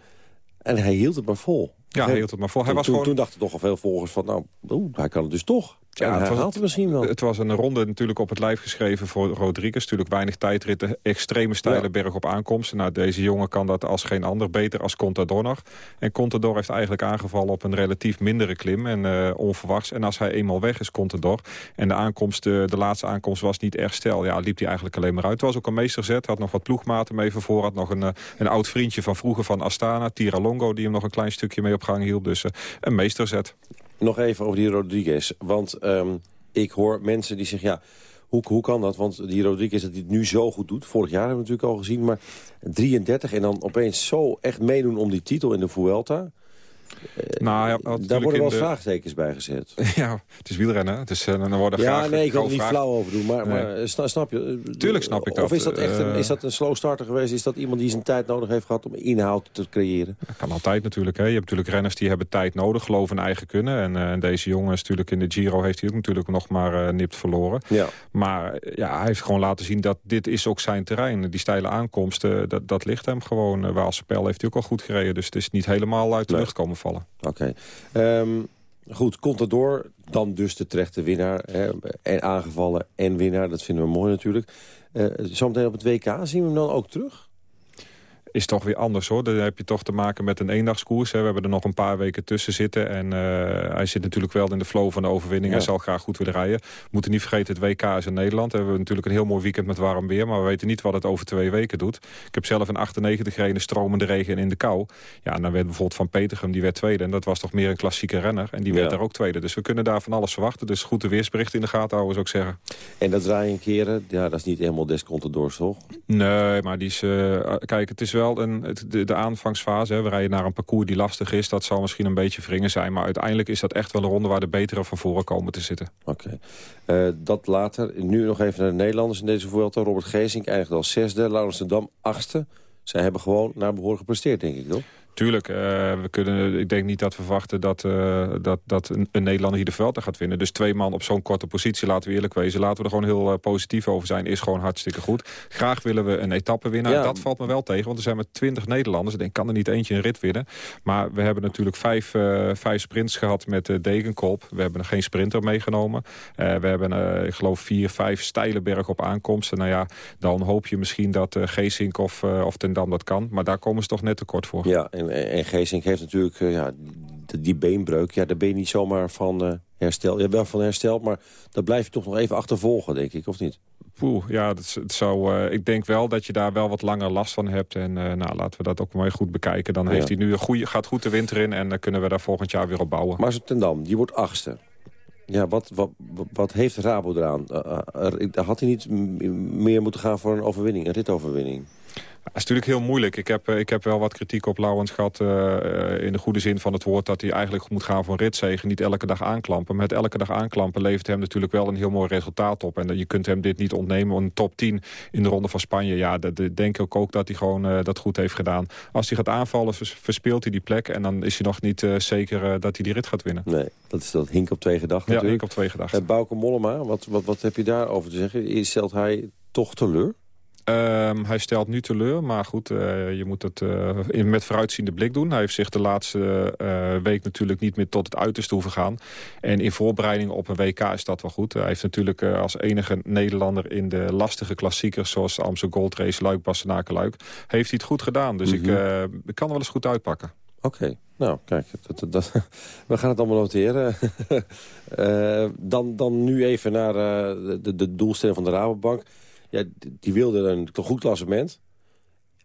En hij hield het maar vol. Ja, hij hield het maar vol. Hij Toen, was toen, gewoon- toen dachten toch al veel volgers van, nou, oeh, hij kan het dus toch. Ja, en het hij was- het misschien wel. Het was een ronde natuurlijk op het lijf geschreven voor Rodriguez. Natuurlijk weinig tijdritten, extreme steile Ja. berg op aankomst. Nou, deze jongen kan dat als geen ander, beter als Contador nog. En Contador heeft eigenlijk aangevallen op een relatief mindere klim en eh, onverwachts. En als hij eenmaal weg is, Contador, en de, aankomst, eh, de laatste aankomst was niet erg stel, ja, liep hij eigenlijk alleen maar uit. Het was ook een meesterzet, had nog wat ploegmaten mee voor, had nog een, eh, een oud vriendje van vroeger van Astana, Tira Longo, die hem nog een klein stukje mee op gang hielp. Dus eh, een meesterzet. Nog even over die Rodriguez. Want ehm, ik hoor mensen die zeggen, ja, hoe, hoe kan dat? Want die Rodriguez dat hij het nu zo goed doet. Vorig jaar hebben we natuurlijk al gezien. Maar 33 en dan opeens zo echt meedoen om die titel in de Vuelta. Nou, hij had Daar worden wel de- vraagtekens bij gezet. Ja, het is wielrennen. Het is, eh, dan worden Ja, graag nee, ik wil er niet flauw over doen. Maar, Nee. maar eh, sna- snap je? eh, Tuurlijk snap ik dat. Of is dat echt een, Eh, is dat een slow starter geweest? Is dat iemand die zijn tijd nodig heeft gehad om inhoud te creëren? Dat kan altijd natuurlijk. Hè. Je hebt natuurlijk renners die hebben tijd nodig, geloven in eigen kunnen. En, eh, en deze jongen is natuurlijk in de Giro heeft hij ook natuurlijk nog maar eh, nipt verloren. Ja. Maar eh, ja, hij heeft gewoon laten zien dat dit is ook zijn terrein. Die steile aankomsten, dat, dat ligt hem gewoon. Uh, Waalse Pijl heeft hij ook al goed gereden. Dus het is niet helemaal uit de lucht komen vallen. Oké. Ehm, goed, Contador, dan dus de terechte winnaar. Hè, en aangevallen en winnaar, dat vinden we mooi natuurlijk. Eh zometeen op het WK, zien we hem dan ook terug? Is toch weer anders hoor. Dan heb je toch te maken met een eendagskoers. Hè. We hebben er nog een paar weken tussen zitten. En eh, hij zit natuurlijk wel in de flow van de overwinning. Hij zal graag goed willen rijden. We moeten niet vergeten, het WK is in Nederland. We hebben natuurlijk een heel mooi weekend met warm weer. Maar we weten niet wat het over twee weken doet. Ik heb zelf een 98 gereden, stromende regen en in de kou. Ja, en dan werd bijvoorbeeld Van Petergem, die werd tweede. En dat was toch meer een klassieke renner. En die werd Ja. daar ook tweede. Dus we kunnen daar van alles verwachten. Dus goed de weersbericht in de gaten houden, zou ik zeggen. En dat draaien keren, ja, dat is niet helemaal descontadors, toch? Nee, maar die is... eh, kijk, het is wel een, het, de, de aanvangsfase. Hè. We rijden naar een parcours die lastig is. Dat zal misschien een beetje wringen zijn. Maar uiteindelijk is dat echt wel een ronde waar de betere van voren komen te zitten. Oké. Eh, dat later. Nu nog even naar de Nederlanders in deze Vuelta. Robert Geesink eindigde als zesde. Laurens achtste. Zij hebben gewoon naar behoren gepresteerd, denk ik, toch? Tuurlijk, eh, we kunnen, ik denk niet dat we verwachten dat, eh, dat, dat een, een Nederlander hier de Vuelta gaat winnen. Dus twee man op zo'n korte positie, laten we eerlijk wezen. Laten we er gewoon heel eh, positief over zijn, is gewoon hartstikke goed. Graag willen we een etappe winnen. Ja. Dat valt me wel tegen, want er zijn maar twintig Nederlanders. Ik denk, kan er niet eentje een rit winnen. Maar we hebben natuurlijk vijf, vijf sprints gehad met Degenkolb. We hebben geen sprinter meegenomen. We hebben, ik geloof, vier, vijf steile bergen op aankomsten. Nou ja, dan hoop je misschien dat Geesink of, of Ten Dam dat kan. Maar daar komen ze toch net tekort voor. Ja, en, en en Geesink heeft natuurlijk eh, ja, die, die beenbreuk. Ja, daar ben je niet zomaar van eh, herstel. Ja, wel van hersteld, maar dat blijf je toch nog even achtervolgen, denk ik, of niet? Poeh, ja, dat, zou, eh, ik denk wel dat je daar wel wat langer last van hebt. En eh, nou, laten we dat ook maar goed bekijken. Dan Ja. heeft hij nu een goede, gaat goed de winter in en dan kunnen we daar volgend jaar weer op bouwen. Maar ten Dam, die wordt achtste. Ja, wat, wat, wat heeft Rabo eraan? Eh, eh, er- had hij niet meer moeten gaan voor een overwinning, een ritoverwinning? Het is natuurlijk heel moeilijk. Ik heb, eh, ik heb wel wat kritiek op Lauwens gehad... eh, eh, in de goede zin van het woord... dat hij eigenlijk moet gaan voor een ritzegen. Niet elke dag aanklampen. Maar het elke dag aanklampen levert hem natuurlijk wel een heel mooi resultaat op. En dat- je kunt hem dit niet ontnemen. Een top 10 in de Ronde van Spanje. Ja, dat, dat denk ik ook dat hij gewoon dat goed heeft gedaan. Als hij gaat aanvallen, vers- verspeelt hij die plek. En dan is hij nog niet zeker dat hij die rit gaat winnen. Nee, dat is dat hink op twee gedachten Ja, hink op twee gedachten. Bauke Mollema, wat, wat, wat heb je daarover te zeggen? Is- Stelt hij toch teleur? Ehm, hij stelt nu teleur, maar goed, eh, je moet het eh, in, met vooruitziende blik doen. Hij heeft zich de laatste eh, week natuurlijk niet meer tot het uiterste hoeven gaan. En in voorbereiding op een WK is dat wel goed. Hij heeft natuurlijk als enige Nederlander in de lastige klassiekers... zoals de Amstel Gold Race, Luik, Bastenaken, Luik... heeft hij het goed gedaan. Dus ik, eh, ik kan er wel eens goed uitpakken. Oké, nou kijk, dat, dat, dat- we gaan het allemaal noteren. Dan, dan nu even naar de, de doelstelling van de Rabobank. Ja, die- wilde een toch goed klassement.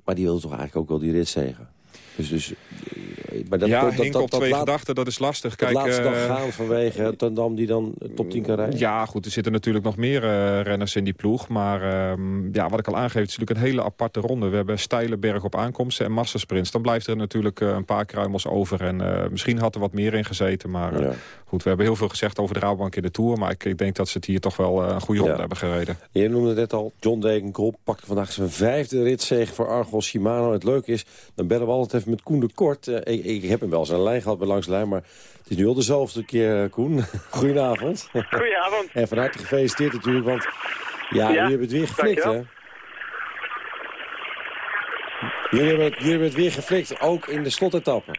Maar die wilde toch eigenlijk ook wel die ritzegen. Dus, dus, eh, maar dat, ja, dat, dat, op dat twee laat- gedachten, dat is lastig. Kijk, laat ze dan eh, gaan vanwege Ten Dam die dan top 10 kan rijden? Ja, goed, er zitten natuurlijk nog meer eh, renners in die ploeg. Maar ehm, ja, wat ik al aangeef, het is natuurlijk een hele aparte ronde. We hebben steile berg op aankomsten en massasprints. Dan blijft er natuurlijk eh, een paar kruimels over. En eh, misschien had er wat meer in gezeten. Maar eh, goed, we hebben heel veel gezegd over de Rabobank in de Tour. Maar ik, ik denk dat ze het hier toch wel eh, een goede ronde hebben gereden. Je noemde het net al, John Degenkolb pakte vandaag zijn vijfde ritzege voor Argos Shimano. Het leuke is, dan bellen we even met Koen de Kort. Eh, ik, ik heb hem wel de lijn gehad bij Langs de Lijn, maar het is nu al de zoveelste keer, eh, Koen. Goedenavond. Goedenavond. en van harte gefeliciteerd natuurlijk, want ja, Ja, jullie hebben het weer geflikt, hè? Jullie hebben, het, jullie hebben het weer geflikt, ook in de slotetappe.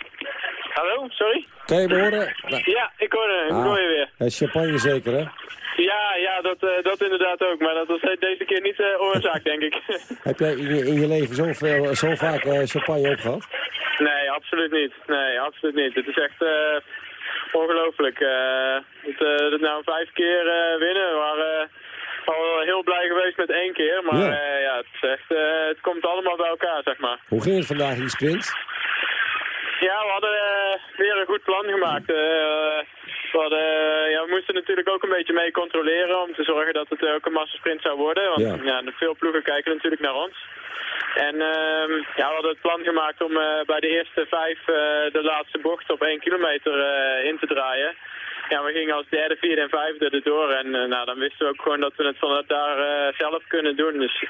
Hallo, sorry? Kan je me horen? Nou, Ja, ik hoor, je, ik ah, hoor je weer. eh, champagne zeker, hè? Ja, ja dat, eh, dat inderdaad ook. Maar dat was deze keer niet de oorzaak, denk ik. Heb jij in je, in je leven zoveel, zo vaak eh, champagne opgehad? nee, absoluut niet. Nee, absoluut niet. Het is echt eh, ongelooflijk. eh dat, eh, dat nou vijf keer eh, winnen. We waren eh, al heel blij geweest met één keer. Maar Ja. ja, ja het, is echt, eh, het komt allemaal bij elkaar, zeg maar. Hoe ging het vandaag in die sprint? Ja, we hadden eh, weer een goed plan gemaakt. Eh, we, hadden, ja, we moesten natuurlijk ook een beetje mee controleren om te zorgen dat het ook een massasprint zou worden. Want Ja. ja. veel ploegen kijken natuurlijk naar ons. En ehm, ja, we hadden het plan gemaakt om eh, bij de eerste vijf eh, de laatste bocht op één kilometer in te draaien. Ja, we gingen als derde, vierde en vijfde erdoor. En nou, dan wisten we ook gewoon dat we het vanuit daar zelf kunnen doen. Dus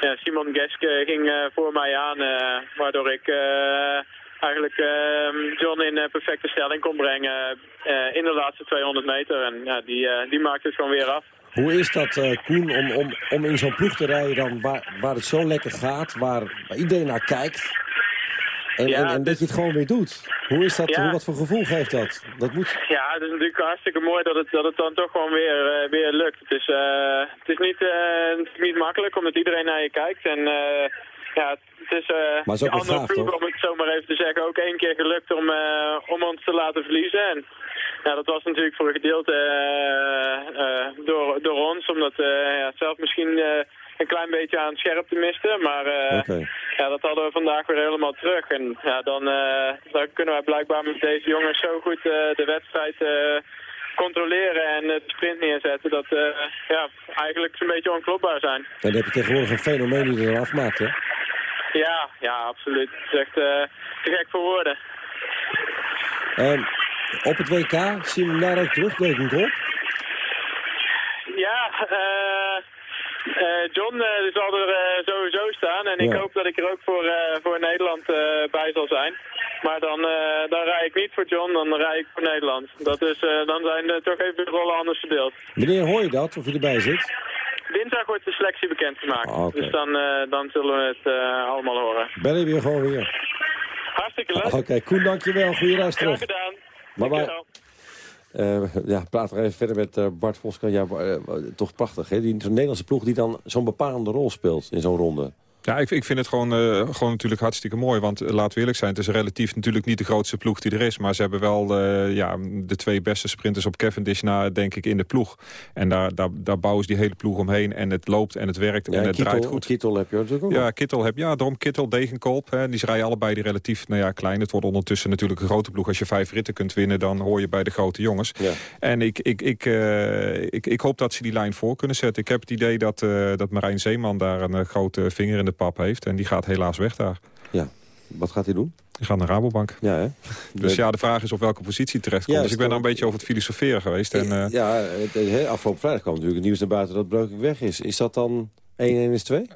ja, Simon Geske ging voor mij aan, waardoor ik eigenlijk eh, John in eh, perfecte stelling kon brengen eh, in de laatste 200 meter. En ja, die, eh, die maakte het gewoon weer af. Hoe is dat, eh, Koen, om, om, om in zo'n ploeg te rijden dan waar, waar het zo lekker gaat, waar iedereen naar kijkt? En, Ja, en, dat je het gewoon weer doet. Hoe is dat? Ja. Hoe, wat voor gevoel geeft dat? Dat moet... Ja, het is natuurlijk hartstikke mooi dat het, dat het dan toch gewoon weer, eh, weer lukt. Het is, eh, het is niet, eh, natuurlijk niet makkelijk omdat iedereen naar je kijkt. En eh, ja, het is eh Maar het is ook de wel andere ploeg, om het zo maar even te zeggen, ook één keer gelukt om, om ons te laten verliezen. En ja, dat was natuurlijk voor een gedeelte door, door ons, omdat ja, zelf misschien een klein beetje aan scherpte miste. Maar eh, Oké. ja, dat hadden we vandaag weer helemaal terug. En ja, dan, eh, dan kunnen wij blijkbaar met deze jongens zo goed eh, de wedstrijd controleren en het sprint neerzetten. Dat ja, eigenlijk een beetje onklopbaar zijn. En dan heb je tegenwoordig een fenomeen die er afmaakt, hè? Ja, ja, absoluut. Het is echt te gek voor woorden. Ehm, op het WK zien we hem daar ook terug? Ja, eh, John eh, zal er eh, sowieso staan. En ik Ja. hoop dat ik er ook voor, eh, voor Nederland eh, bij zal zijn. Maar dan, eh, dan rij ik niet voor John, dan rij ik voor Nederland. Dat is, eh, dan zijn er toch even de rollen anders verdeeld. Wanneer hoor je dat, of je erbij zit? Dinsdag wordt de selectie bekendgemaakt. Ah, oké. Dus dan, eh, dan zullen we het eh, allemaal horen. Bel je weer gewoon weer. Hartstikke leuk. Oké, Koen, dankjewel. Goeie reis Graag terug. gedaan. Bye bye. Eh, ja, praat nog even verder met eh, Bart Voska. Ja, eh, toch prachtig, hè? Die Nederlandse ploeg die dan zo'n bepalende rol speelt in zo'n ronde. Ja, ik, ik vind het gewoon, eh, gewoon natuurlijk hartstikke mooi. Want eh, laten we eerlijk zijn, het is relatief natuurlijk niet de grootste ploeg die er is. Maar ze hebben wel ja, de twee beste sprinters op Cavendish na, denk ik, in de ploeg. En daar, daar, daar bouwen ze die hele ploeg omheen. En het loopt en het werkt en het draait Kittel, goed. Kittel heb je natuurlijk ook Ja. Kittel heb, ja, daarom Kittel, Degenkolb. Hè, die rijden allebei die relatief nou ja, klein. Het wordt ondertussen natuurlijk een grote ploeg. Als je vijf ritten kunt winnen, dan hoor je bij de grote jongens. Ja. En ik, ik, ik, eh, ik, ik hoop dat ze die lijn voor kunnen zetten. Ik heb het idee dat, dat Marijn Zeeman daar een grote vinger in de pap heeft. En die gaat helaas weg daar. Ja, wat gaat hij doen? Die gaat naar Rabobank. Ja, hè? Dus ja, de vraag is op welke positie hij terecht komt. Ja, dus ik ben daar een beetje over het filosoferen geweest. En, eh, Ja, het- afgelopen vrijdag kwam natuurlijk het nieuws naar buiten dat Breukink weg is. Is dat dan 1-1 is 2?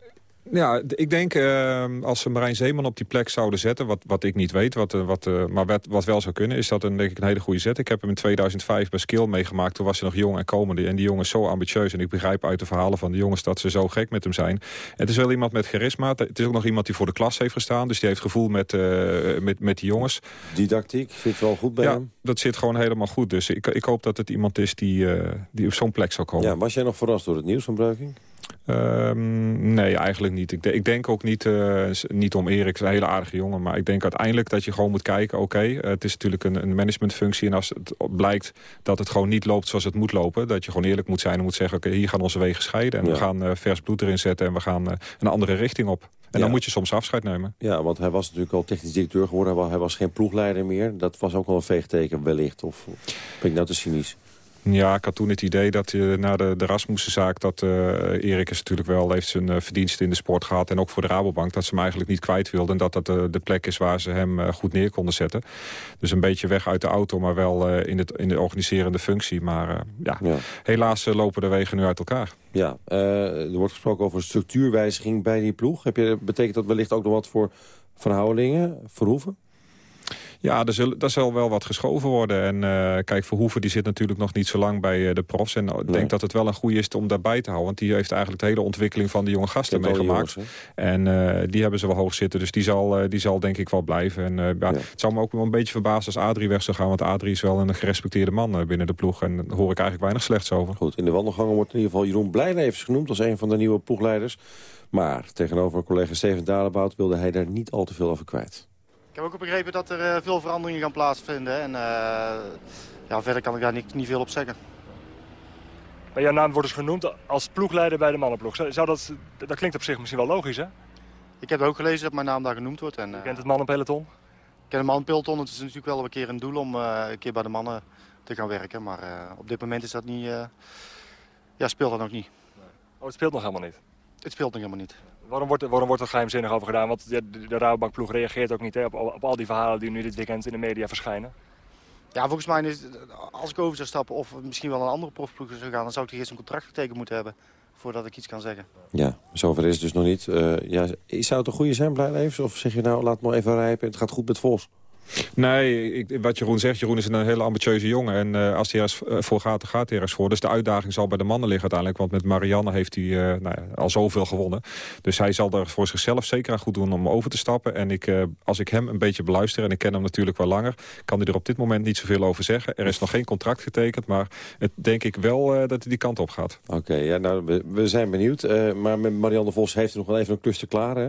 Ja, ik denk eh, als ze Marijn Zeeman op die plek zouden zetten... wat, wat ik niet weet, wat, eh, wat, eh, maar wat, wat wel zou kunnen... is dat een, denk ik een hele goede zet. Ik heb hem in 2005 bij Skill meegemaakt. Toen was hij nog jong en komende. En die jongen is zo ambitieus. En ik begrijp uit de verhalen van de jongens dat ze zo gek met hem zijn. Het is wel iemand met charisma. Het is ook nog iemand die voor de klas heeft gestaan. Dus die heeft gevoel met, eh, met, met die jongens. Didactiek, zit wel goed bij ja, hem. dat zit gewoon helemaal goed. Dus ik, ik hoop dat het iemand is die, die op zo'n plek zou komen. Ja, was jij nog verrast door het nieuws van? Ehm, nee, eigenlijk niet. Ik, de- ik denk ook niet, s- niet om Erik, is een hele aardige jongen. Maar ik denk uiteindelijk dat je gewoon moet kijken... oké, eh, het is natuurlijk een, een managementfunctie... en als het blijkt dat het gewoon niet loopt zoals het moet lopen... dat je gewoon eerlijk moet zijn en moet zeggen... oké, hier gaan onze wegen scheiden... en Ja. we gaan eh, vers bloed erin zetten... en we gaan een andere richting op. En Ja. dan moet je soms afscheid nemen. Ja, want hij was natuurlijk al technisch directeur geworden. Hij wa- Hij was geen ploegleider meer. Dat was ook wel een veegteken wellicht. Of ben ik nou te cynisch? Ja, ik had toen het idee dat uh, na de, de Rasmussenzaak... dat uh, Erik is natuurlijk wel heeft zijn uh, verdiensten in de sport gehad... en ook voor de Rabobank, dat ze hem eigenlijk niet kwijt wilden... en dat dat uh, de plek is waar ze hem goed neer konden zetten. Dus een beetje weg uit de auto, maar wel in, het, in de organiserende functie. Maar ja, Ja. helaas lopen de wegen nu uit elkaar. Ja, er wordt gesproken over structuurwijziging bij die ploeg. Heb je, betekent dat wellicht ook nog wat voor verhoudingen, Verhoeven? Ja, er, zal, er zal wel wat geschoven worden. En uh, kijk, Verhoeven die zit natuurlijk nog niet zo lang bij uh, de profs. En ik denk dat het wel een goede is om daarbij te houden. Want die heeft eigenlijk de hele ontwikkeling van de jonge gasten meegemaakt. Jongens, en uh, die hebben ze wel hoog zitten. Dus die zal, die zal denk ik wel blijven. En ja, ja. het zou me ook wel een beetje verbazen als Adrie weg zou gaan. Want Adrie is wel een gerespecteerde man binnen de ploeg. En daar hoor ik eigenlijk weinig slechts over. Goed, in de wandelgangen wordt in ieder geval Jeroen Blijlevens genoemd... als een van de nieuwe ploegleiders. Maar tegenover collega Steven Dalebout wilde hij daar niet al te veel over kwijt. Ik heb ook begrepen dat er uh, veel veranderingen gaan plaatsvinden. En uh, ja, verder kan ik daar niet, niet veel op zeggen. Maar jouw naam wordt dus genoemd als ploegleider bij de mannenploeg. Zou dat, dat klinkt op zich misschien wel logisch, hè? Ik heb ook gelezen dat mijn naam daar genoemd wordt. En, Je kent het mannenpeloton? Ik ken het mannenpeloton. Het is natuurlijk wel een keer een doel om een keer bij de mannen te gaan werken. Maar op dit moment is dat niet, ja, speelt dat nog niet. Oh, het speelt nog helemaal niet? Het speelt nog helemaal niet. Waarom wordt, waarom wordt er geheimzinnig over gedaan? Want de, de, de Rabobankploeg reageert ook niet hè, op, op, al die verhalen die nu dit weekend in de media verschijnen. Ja, volgens mij is als ik over zou stappen of misschien wel een andere profploeg zou gaan... dan zou ik eerst een contract getekend moeten hebben voordat ik iets kan zeggen. Ja, zover is het dus nog niet. Uh, ja, zou het een goede zijn, Blijlevens? Of zeg je nou, laat maar even rijpen, het gaat goed met Vos? Nee, ik, wat Jeroen zegt, Jeroen is een hele ambitieuze jongen. En eh, als hij ergens eh, voor gaat, dan gaat hij ergens voor. Dus de uitdaging zal bij de mannen liggen uiteindelijk. Want met Marianne heeft hij eh, nou al zoveel gewonnen. Dus hij zal er voor zichzelf zeker aan goed doen om over te stappen. En ik, als ik hem een beetje beluister, en ik ken hem natuurlijk wel langer... kan hij er op dit moment niet zoveel over zeggen. Er is nog geen contract getekend, maar het denk ik wel dat hij die kant op gaat. Oké, ja, nou, we, we zijn benieuwd. Maar met Marianne Vos heeft hij nog wel even een klus te klaar, hè?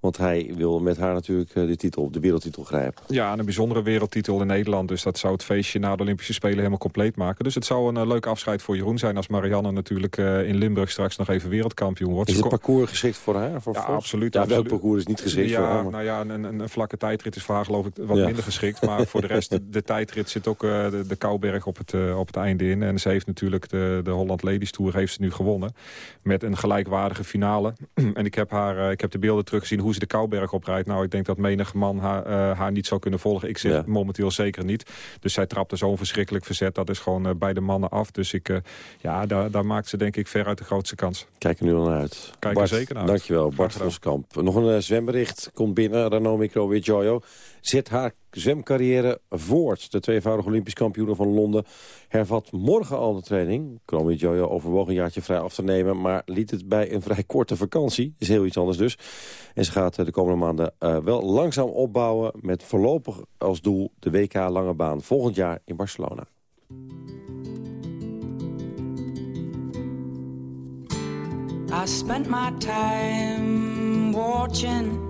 Want hij wil met haar natuurlijk eh, de, titel, de wereldtitel grijpen. Ja, en een bijzondere wereldtitel in Nederland. Dus dat zou het feestje na de Olympische Spelen helemaal compleet maken. Dus het zou een eh, leuk afscheid voor Jeroen zijn... als Marianne natuurlijk eh, in Limburg straks nog even wereldkampioen wordt. Is het parcours geschikt voor haar? Voor Ja, Vos? absoluut. Ja, welk parcours is niet geschikt voor ja, haar? maar- Nou ja, een, een, een vlakke tijdrit is voor haar geloof ik wat Ja. minder geschikt. Maar voor de rest, de, de tijdrit zit ook de, de Kouberg op het, op het einde in. En ze heeft natuurlijk de, de Holland Ladies Tour heeft ze nu gewonnen. Met een gelijkwaardige finale. en ik heb, haar, ik heb de beelden teruggezien hoe ze de Kouberg oprijdt. Nou, ik denk dat menig man haar, eh, haar niet zou kunnen volgen. Ik zeg Ja. momenteel zeker niet. Dus zij trapte zo'n verschrikkelijk verzet. Dat is gewoon eh, bij de mannen af. Dus ik, eh, ja, daar, daar maakt ze denk ik veruit de grootste kans. Kijk er nu al naar uit. Kijk er Bart, zeker naar uit. Dankjewel, Bart. Voskamp. Nog een zwembericht komt binnen. Rano Micro Jojo zet haar zwemcarrière voort. De tweevoudige Olympisch kampioene van Londen hervat morgen al de training. Chromi Jojo overwoog een jaartje vrij af te nemen... maar liet het bij een vrij korte vakantie. Is heel iets anders dus. En ze gaat eh, de komende maanden eh, wel langzaam opbouwen... met voorlopig als doel de WK Lange Baan volgend jaar in Barcelona. I spent my time watching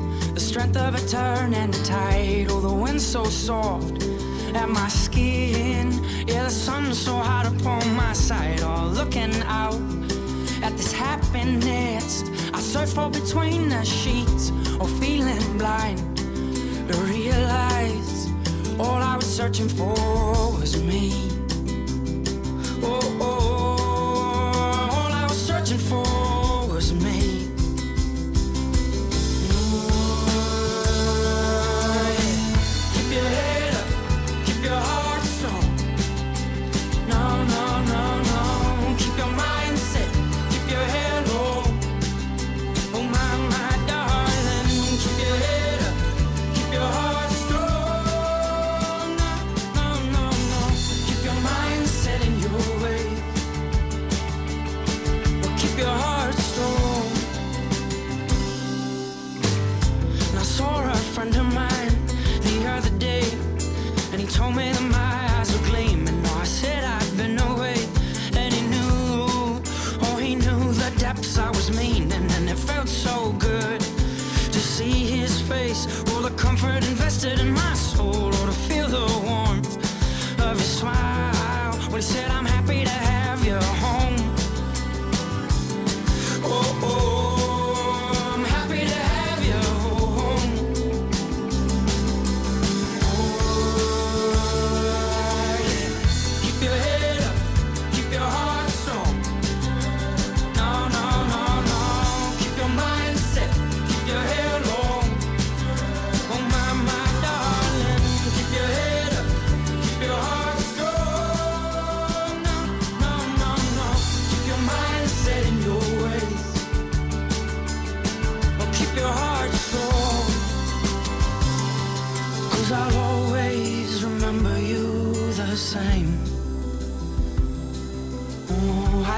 strength of a turn and a tide. Oh, the wind so soft at my skin. Yeah, the sun so hot upon my side. Oh, looking out at this happiness I search for between the sheets. Or feeling blind to realize all I was searching for was me.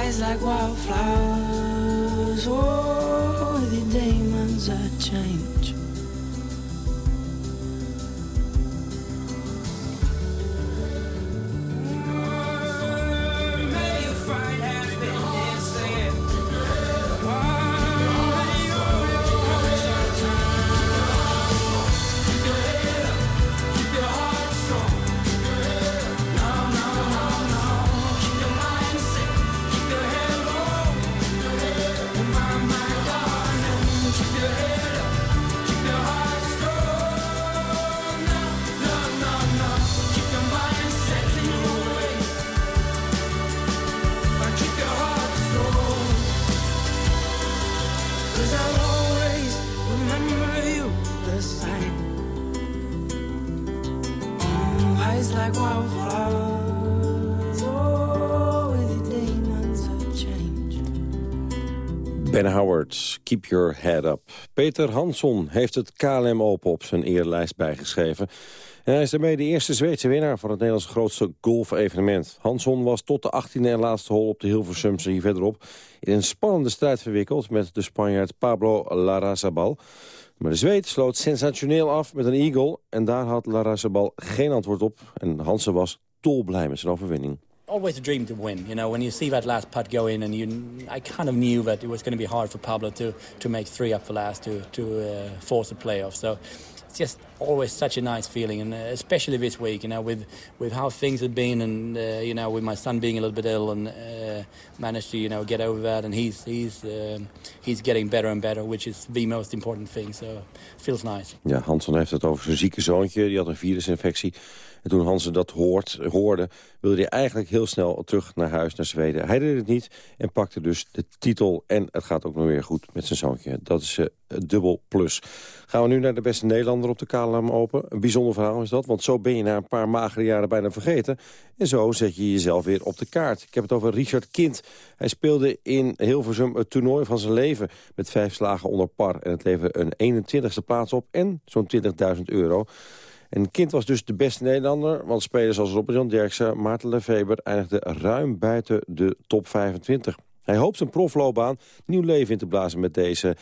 Eyes like wildflowers. Oh, the demons that change. Ben Howard, Keep Your Head Up. Peter Hansson heeft het KLM Open op zijn eerlijst bijgeschreven. En hij is daarmee de eerste Zweedse winnaar van het Nederlands grootste golfevenement. Hansson was tot de 18e en laatste hole op de Hilversumse hier verderop... in een spannende strijd verwikkeld met de Spanjaard Pablo Larrazabal. Maar de Zweed sloot sensationeel af met een eagle... en daar had Larrazabal geen antwoord op. En Hansen was dolblij met zijn overwinning. Always a dream to win. You know, when you see that last putt go in, and you, I kind of knew that it was going to be hard for Pablo to to make three up for last to to uh, force a playoff. So it's just always such a nice feeling, and uh, especially this week, you know, with with how things have been, and uh, you know, with my son being a little bit ill, and uh, managed to you know get over that, and he's he's um he's getting better and better, which is the most important thing. So feels nice. Ja, Hansen heeft het over zijn zieke zoontje. Die had een virusinfectie. En toen Hansen dat hoort, hoorde, wilde hij eigenlijk heel snel terug naar huis, naar Zweden. Hij deed het niet en pakte dus de titel. En het gaat ook nog weer goed met zijn zoontje. Dat is eh, dubbel plus. Gaan we nu naar de beste Nederlander op de KLM Open. Een bijzonder verhaal is dat, want zo ben je na een paar magere jaren bijna vergeten. En zo zet je jezelf weer op de kaart. Ik heb het over Richard Kind. Hij speelde in Hilversum het toernooi van zijn leven... met vijf slagen onder par. En het leverde een 21ste plaats op en zo'n 20.000 euro. En Kind was dus de beste Nederlander, want spelers als Robert-Jan Derksen, Maarten Lefeber eindigden ruim buiten de top 25. Hij hoopt zijn profloopbaan nieuw leven in te blazen met deze,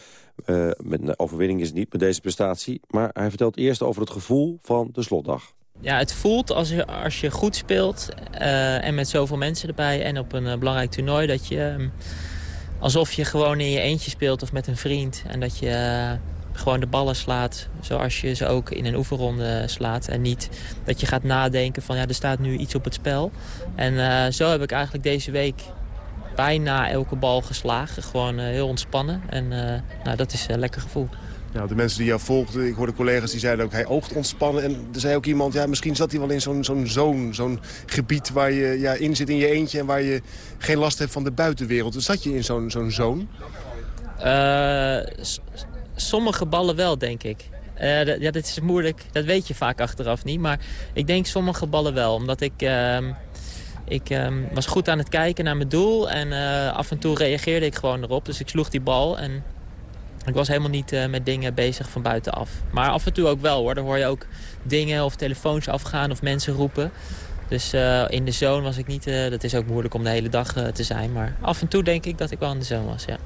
eh, met een overwinning is het niet, met deze prestatie. Maar hij vertelt eerst over het gevoel van de slotdag. Ja, het voelt als je, als je goed speelt eh, en met zoveel mensen erbij en op een eh, belangrijk toernooi... dat je ehm, alsof je gewoon in je eentje speelt of met een vriend. En dat je gewoon de ballen slaat zoals je ze ook in een oefenronde slaat. En niet dat je gaat nadenken van ja, er staat nu iets op het spel. En zo heb ik eigenlijk deze week bijna elke bal geslagen. Gewoon eh, heel ontspannen. En eh, nou, dat is een lekker gevoel. Ja, de mensen die jou volgden, ik hoorde collega's die zeiden ook... hij oogt ontspannen. En er zei ook iemand, ja, misschien zat hij wel in zo'n zo'n zone, zo'n gebied... waar je ja, in zit in je eentje en waar je geen last hebt van de buitenwereld. Dus zat je in zo'n zo'n zone? Eh, sommige ballen wel, denk ik. Eh, dat- ja, dat is moeilijk. Dat weet je vaak achteraf niet. Maar ik denk sommige ballen wel. Omdat ik... ehm, ik ehm, was goed aan het kijken naar mijn doel. En eh, af en toe reageerde ik gewoon erop. Dus ik sloeg die bal. En ik was helemaal niet eh, met dingen bezig van buitenaf. Maar af en toe ook wel hoor. Dan hoor je ook dingen of telefoons afgaan of mensen roepen. Dus eh, in de zone was ik niet... dat is ook moeilijk om de hele dag te zijn. Maar af en toe denk ik dat ik wel in de zone was, ja.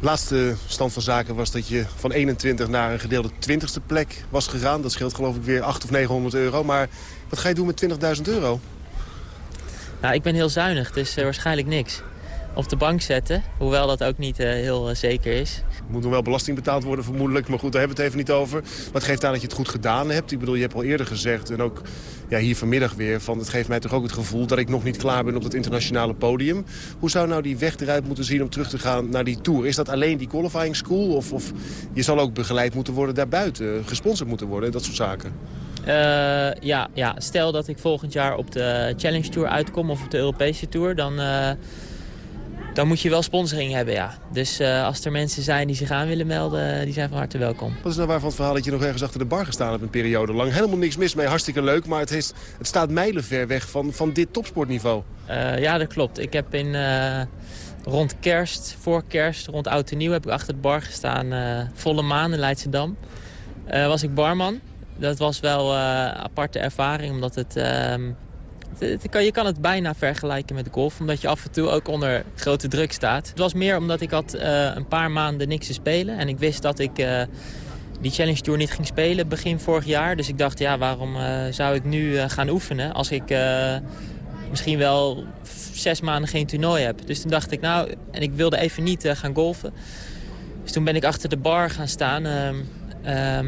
Laatste stand van zaken was dat je van 21 naar een gedeelde 20ste plek was gegaan. Dat scheelt geloof ik weer 800 of 900 euro. Maar wat ga je doen met 20.000 euro? Nou, ik ben heel zuinig, dus eh, waarschijnlijk niks. Op de bank zetten, hoewel dat ook niet eh, heel eh, zeker is. moet nog wel belasting betaald worden vermoedelijk. Maar goed, daar hebben we het even niet over. Maar het geeft aan dat je het goed gedaan hebt. Ik bedoel, je hebt al eerder gezegd en ook ja, hier vanmiddag weer... van het geeft mij toch ook het gevoel dat ik nog niet klaar ben op het internationale podium. Hoe zou nou die weg eruit moeten zien om terug te gaan naar die Tour? Is dat alleen die qualifying school? Of, of je zal ook begeleid moeten worden daarbuiten, gesponsord moeten worden, dat soort zaken? Eh, ja, ja, stel dat ik volgend jaar op de Challenge Tour uitkom of op de Europese Tour... dan, eh, dan moet je wel sponsoring hebben, ja. Dus eh, als er mensen zijn die zich aan willen melden, die zijn van harte welkom. Wat is nou waarvan het verhaal dat je nog ergens achter de bar gestaan hebt een periode lang? Helemaal niks mis mee, hartstikke leuk. Maar het, is, het staat mijlenver weg van, van dit topsportniveau. Ja, dat klopt. Ik heb in, rond kerst, voor kerst, rond oud en nieuw... heb ik achter de bar gestaan, volle maan in Leidschendam. Was ik barman. Dat was wel eh, een aparte ervaring, omdat het... ehm, je kan het bijna vergelijken met golf, omdat je af en toe ook onder grote druk staat. Het was meer omdat ik had eh, een paar maanden niks te spelen. En ik wist dat ik eh, die Challenge Tour niet ging spelen begin vorig jaar. Dus ik dacht, ja, waarom eh, zou ik nu eh, gaan oefenen als ik eh, misschien wel zes maanden geen toernooi heb. Dus toen dacht ik, nou, en ik wilde even niet eh, gaan golfen. Dus toen ben ik achter de bar gaan staan. Ehm, ehm,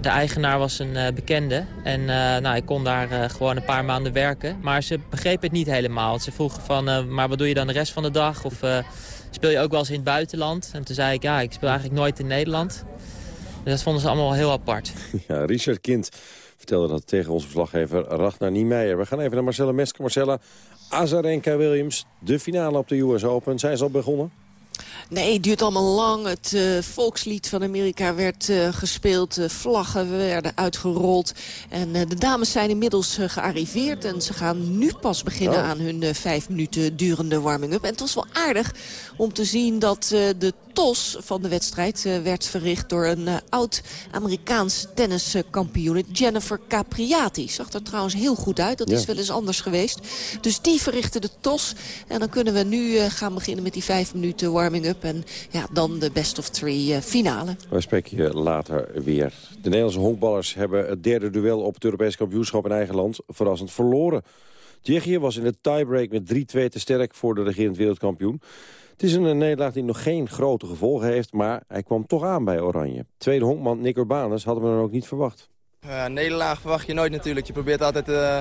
de eigenaar was een eh, bekende. En eh, nou, ik kon daar eh, gewoon een paar maanden werken. Maar ze begreep het niet helemaal. Ze vroegen van, maar wat doe je dan de rest van de dag? Of speel je ook wel eens in het buitenland? En toen zei ik, ja, ik speel eigenlijk nooit in Nederland. Dus dat vonden ze allemaal heel apart. Ja, Richard Kind vertelde dat tegen onze verslaggever Ragnar Niemeyer. We gaan even naar Marcella Mesker. Marcella, Azarenka Williams, de finale op de US Open. Zijn ze al begonnen? Nee, het duurt allemaal lang. Het eh, volkslied van Amerika werd eh, gespeeld. Uh, vlaggen werden uitgerold. En de dames zijn inmiddels gearriveerd. En ze gaan nu pas beginnen Oh. aan hun vijf minuten durende warming-up. En het was wel aardig om te zien dat de tos van de wedstrijd werd verricht... door een oud-Amerikaans tenniskampioen, Jennifer Capriati. Zag er trouwens heel goed uit. Dat Ja. is wel eens anders geweest. Dus die verrichtte de tos. En dan kunnen we nu eh, gaan beginnen met die vijf minuten warming-up. En ja, dan de best of three eh, finale. Wij spreken je later weer. De Nederlandse honkballers hebben het derde duel op het Europees kampioenschap in eigen land verrassend verloren. Tsjechië was in de tiebreak met 3-2 te sterk voor de regerend wereldkampioen. Het is een eh, nederlaag die nog geen grote gevolgen heeft, maar hij kwam toch aan bij Oranje. Tweede honkman Nick Urbanus hadden we dan ook niet verwacht. Uh, nederlaag verwacht je nooit natuurlijk. Je probeert altijd uh,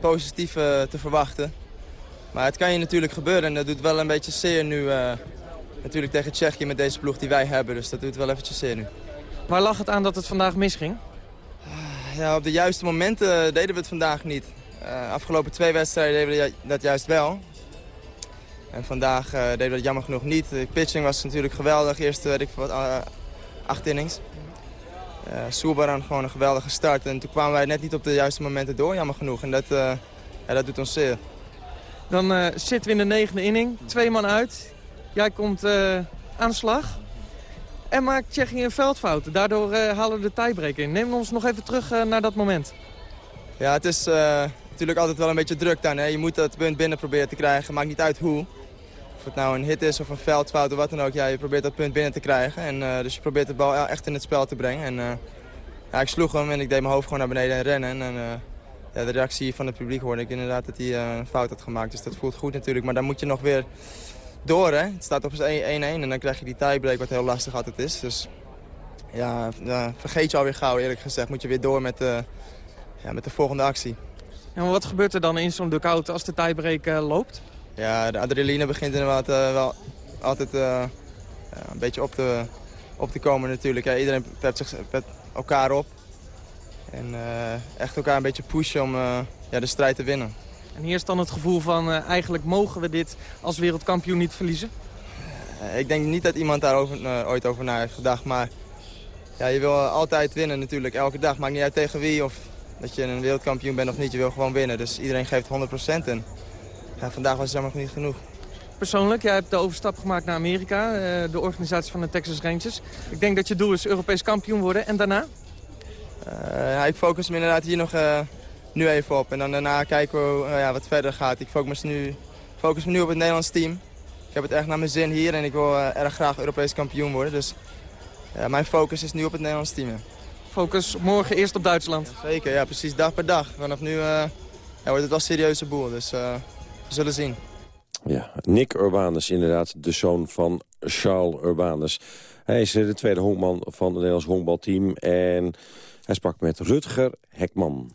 positief uh, te verwachten. Maar het kan je natuurlijk gebeuren en dat doet wel een beetje zeer nu. eh, natuurlijk tegen Tsjechië met deze ploeg die wij hebben. Dus dat doet wel eventjes zeer nu. Waar lag het aan dat het vandaag misging? Ja, op de juiste momenten deden we het vandaag niet. Uh, afgelopen twee wedstrijden deden we dat juist wel. En vandaag uh, deden we dat jammer genoeg niet. De pitching was natuurlijk geweldig. Eerst weet ik wat, uh, acht innings. Uh, gewoon een geweldige start. En toen kwamen wij net niet op de juiste momenten door, jammer genoeg. En dat, ja, dat doet ons zeer. Dan zitten we in de negende inning. Twee man uit. Jij komt aan de slag. En maakt Tsjechië een veldfout. Daardoor halen we de tiebreak in. Neem ons nog even terug naar dat moment. Ja, het is natuurlijk altijd wel een beetje druk dan. Hè. Je moet dat punt binnen proberen te krijgen. Maakt niet uit hoe. Of het nou een hit is of een veldfout of wat dan ook. Ja, je probeert dat punt binnen te krijgen. En, uh, dus je probeert de bal echt in het spel te brengen. En, uh, ja, ik sloeg hem en ik deed mijn hoofd gewoon naar beneden en rennen. En uh, ja, de reactie van het publiek hoorde ik inderdaad dat hij een fout had gemaakt. Dus dat voelt goed natuurlijk. Maar dan moet je nog weer door. Hè? Het staat op 1-1 en dan krijg je die tiebreak wat heel lastig altijd is. Dus ja, vergeet je alweer gauw eerlijk gezegd. Moet je weer door met, ja, met de volgende actie. En wat gebeurt er dan in zo'n dugout als de tiebreak uh, loopt? Ja, de adrenaline begint inderdaad uh, wel altijd ja, een beetje op te, op te komen natuurlijk. Ja, iedereen pept, zich, pept elkaar op. En echt elkaar een beetje pushen om ja, de strijd te winnen. En hier is dan het gevoel van eigenlijk mogen we dit als wereldkampioen niet verliezen? Ik denk niet dat iemand daar over, ooit over na heeft gedacht. Maar ja, je wil altijd winnen natuurlijk, elke dag. Maakt niet uit tegen wie of dat je een wereldkampioen bent of niet. Je wil gewoon winnen, dus iedereen geeft 100%. En ja, vandaag was het jammer niet genoeg. Persoonlijk, jij hebt de overstap gemaakt naar Amerika, eh, de organisatie van de Texas Rangers. Ik denk dat je doel is Europees kampioen worden. En daarna? ja, ik focus me inderdaad hier nog nu even op. En dan daarna kijken we uh, ja, wat verder gaat. Ik focus, nu, focus me nu op het Nederlands team. Ik heb het echt naar mijn zin hier en ik wil erg graag Europees kampioen worden. Dus mijn focus is nu op het Nederlands team. Focus morgen eerst op Duitsland? Ja, zeker, ja, precies dag per dag. Vanaf nu ja, wordt het wel een serieuze boel, dus we zullen zien. Ja, Nick Urbanus, inderdaad de zoon van Charles Urbanus. Hij is de tweede honkman van het Nederlands honkbalteam en hij sprak met Rutger Hekman.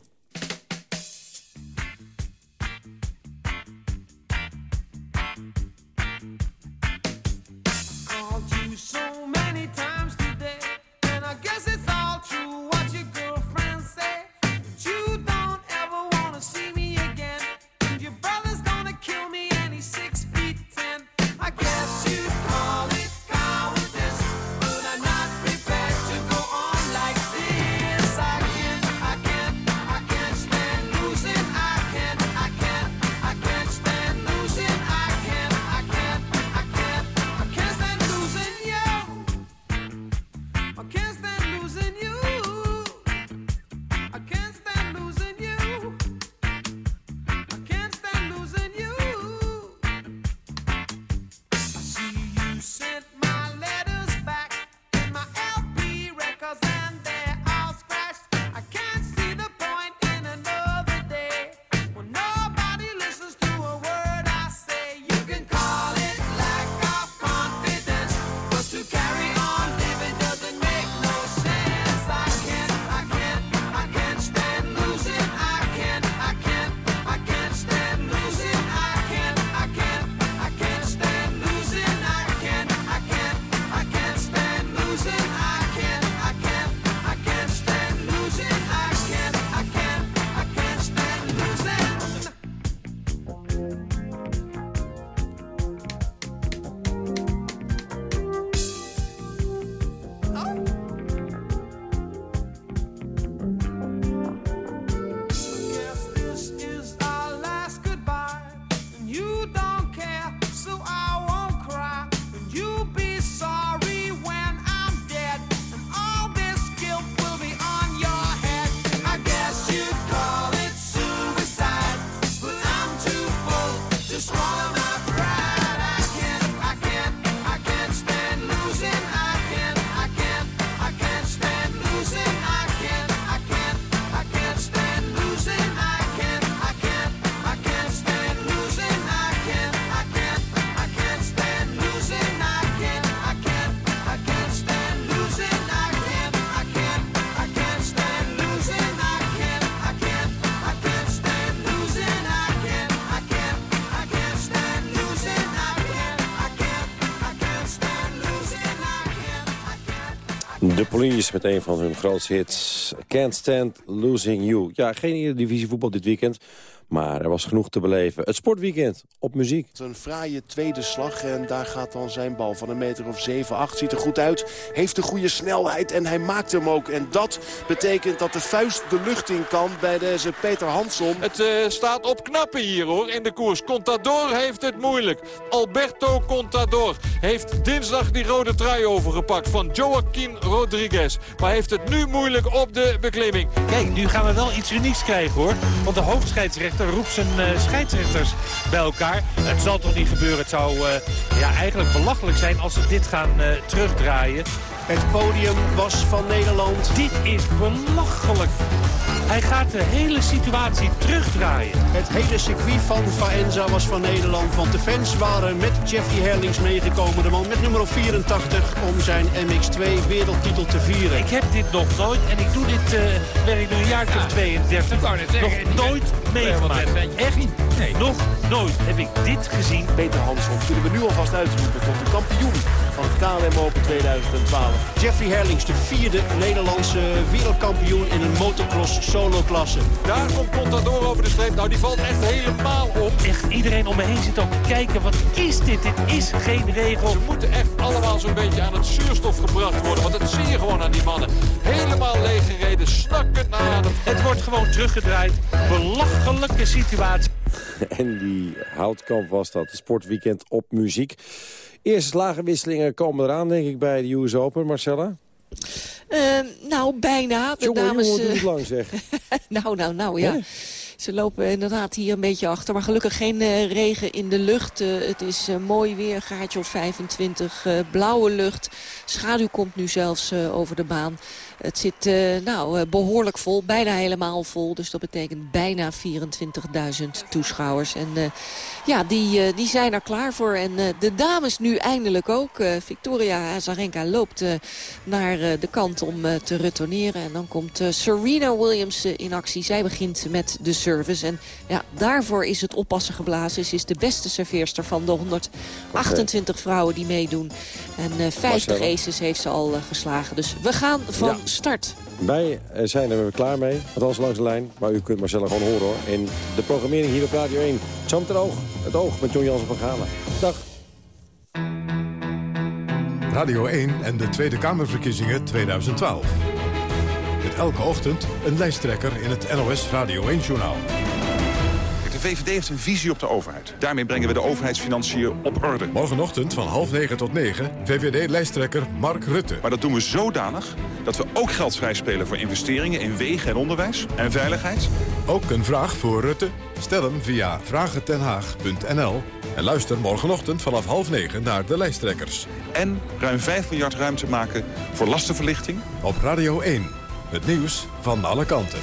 Police met een van hun grootste hits. Can't Stand Losing You. Ja, geen Eredivisie voetbal dit weekend. Maar er was genoeg te beleven. Het sportweekend op muziek. Een fraaie tweede slag en daar gaat dan zijn bal van een meter of 7, 8. Ziet er goed uit, heeft een goede snelheid en hij maakt hem ook. En dat betekent dat de vuist de lucht in kan bij deze Peter Hansson. Het eh, staat op knappen hier hoor in de koers. Contador heeft het moeilijk. Alberto Contador heeft dinsdag die rode trui overgepakt van Joaquin Rodriguez. Maar heeft het nu moeilijk op de beklimming. Kijk, nu gaan we wel iets unieks krijgen hoor. Want de hoofdscheidsrechter roept zijn eh, scheidsrechters bij elkaar. Het zal toch niet gebeuren. Het zou eh, ja, eigenlijk belachelijk zijn als ze dit gaan eh, terugdraaien. Het podium was van Nederland. Dit is belachelijk. Hij gaat de hele situatie terugdraaien. Het hele circuit van Faenza was van Nederland. Want de fans waren met Jeffrey Herlings meegekomen. De man met nummer 84 om zijn MX2 wereldtitel te vieren. Ik heb dit nog nooit en ik doe dit uh, werk nu een jaar of 32. Nog nooit meegemaakt. Echt? Nee. Nog nooit heb ik dit gezien. Peter Hansson kunnen we nu alvast uitroepen tot de kampioen van het KLM Open 2012. Jeffrey Herlings, de vierde Nederlandse wereldkampioen in een motocross solo-klasse. Daar komt Contador over de streep. Nou, die valt echt helemaal op. Echt iedereen om me heen zit ook te kijken. Wat is dit? Dit is geen regel. Ze moeten echt allemaal zo'n beetje aan het zuurstof gebracht worden. Want dat zie je gewoon aan die mannen. Helemaal leeggereden, snakkend naar adem. Het wordt gewoon teruggedraaid. Belachelijke situatie. En die houtkamp was dat, het sportweekend op muziek. Eerste slagenwisselingen komen eraan, denk ik, bij de US Open. Marcella? Eh, nou, bijna. De Jongen, dames, jongen, eh, niet lang zeg. nou, nou, nou, ja. Ze lopen inderdaad hier een beetje achter. Maar gelukkig geen eh, regen in de lucht. Eh, het is mooi weer, gaatje of 25. eh, blauwe lucht. Schaduw komt nu zelfs over de baan. Het zit eh, nou, eh, behoorlijk vol. Bijna helemaal vol. Dus dat betekent bijna 24.000 toeschouwers. En eh, ja, die, die zijn er klaar voor. En de dames nu eindelijk ook. Victoria Azarenka loopt naar de kant om te retourneren. En dan komt Serena Williams in actie. Zij begint met de service. En ja, daarvoor is het oppassen geblazen. Ze is de beste serveerster van de 128 vrouwen die meedoen. En eh 50 Marcella. aces heeft ze al geslagen. Dus we gaan van Ja. Start. Wij eh, zijn er weer klaar mee, althans langs de lijn. Maar u kunt Marcella gewoon horen hoor. In de programmering hier op Radio 1. Zo met het oog, het oog met John Jansen van Galen. Dag. Radio 1 en de Tweede Kamerverkiezingen 2012. Met elke ochtend een lijsttrekker in het NOS Radio 1-journaal. De VVD heeft een visie op de overheid. Daarmee brengen we de overheidsfinanciën op orde. Morgenochtend van half negen tot negen, VVD-lijsttrekker Mark Rutte. Maar dat doen we zodanig dat we ook geld vrijspelen voor investeringen in wegen en onderwijs en veiligheid. Ook een vraag voor Rutte? Stel hem via vragentenhaag.nl en luister morgenochtend vanaf half negen naar de lijsttrekkers. En ruim 5 miljard ruimte maken voor lastenverlichting. Op Radio 1, het nieuws van alle kanten.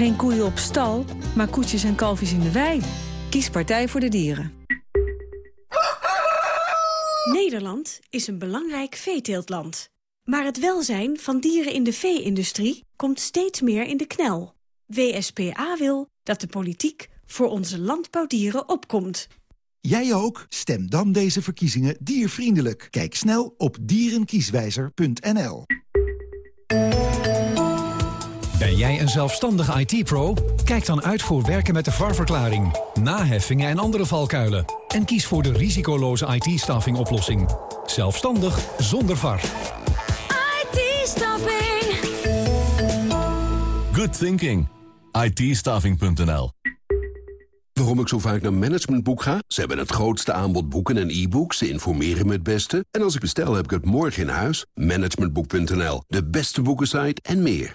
Geen koeien op stal, maar koetjes en kalfjes in de wei. Kies Partij voor de Dieren. Nederland is een belangrijk veeteeltland. Maar het welzijn van dieren in de vee-industrie komt steeds meer in de knel. WSPA wil dat de politiek voor onze landbouwdieren opkomt. Jij ook? Stem dan deze verkiezingen diervriendelijk. Kijk snel op dierenkieswijzer.nl. Ben jij een zelfstandige IT-pro? Kijk dan uit voor werken met de VAR-verklaring, naheffingen en andere valkuilen. En kies voor de risicoloze IT-staffing oplossing. Zelfstandig zonder VAR. IT-staffing. Good thinking. itstaving.nl Waarom ik zo vaak naar Managementboek ga? Ze hebben het grootste aanbod boeken en e-books. Ze informeren me het beste. En als ik bestel, heb ik het morgen in huis. Managementboek.nl, de beste boekensite en meer.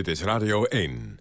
Dit is Radio 1.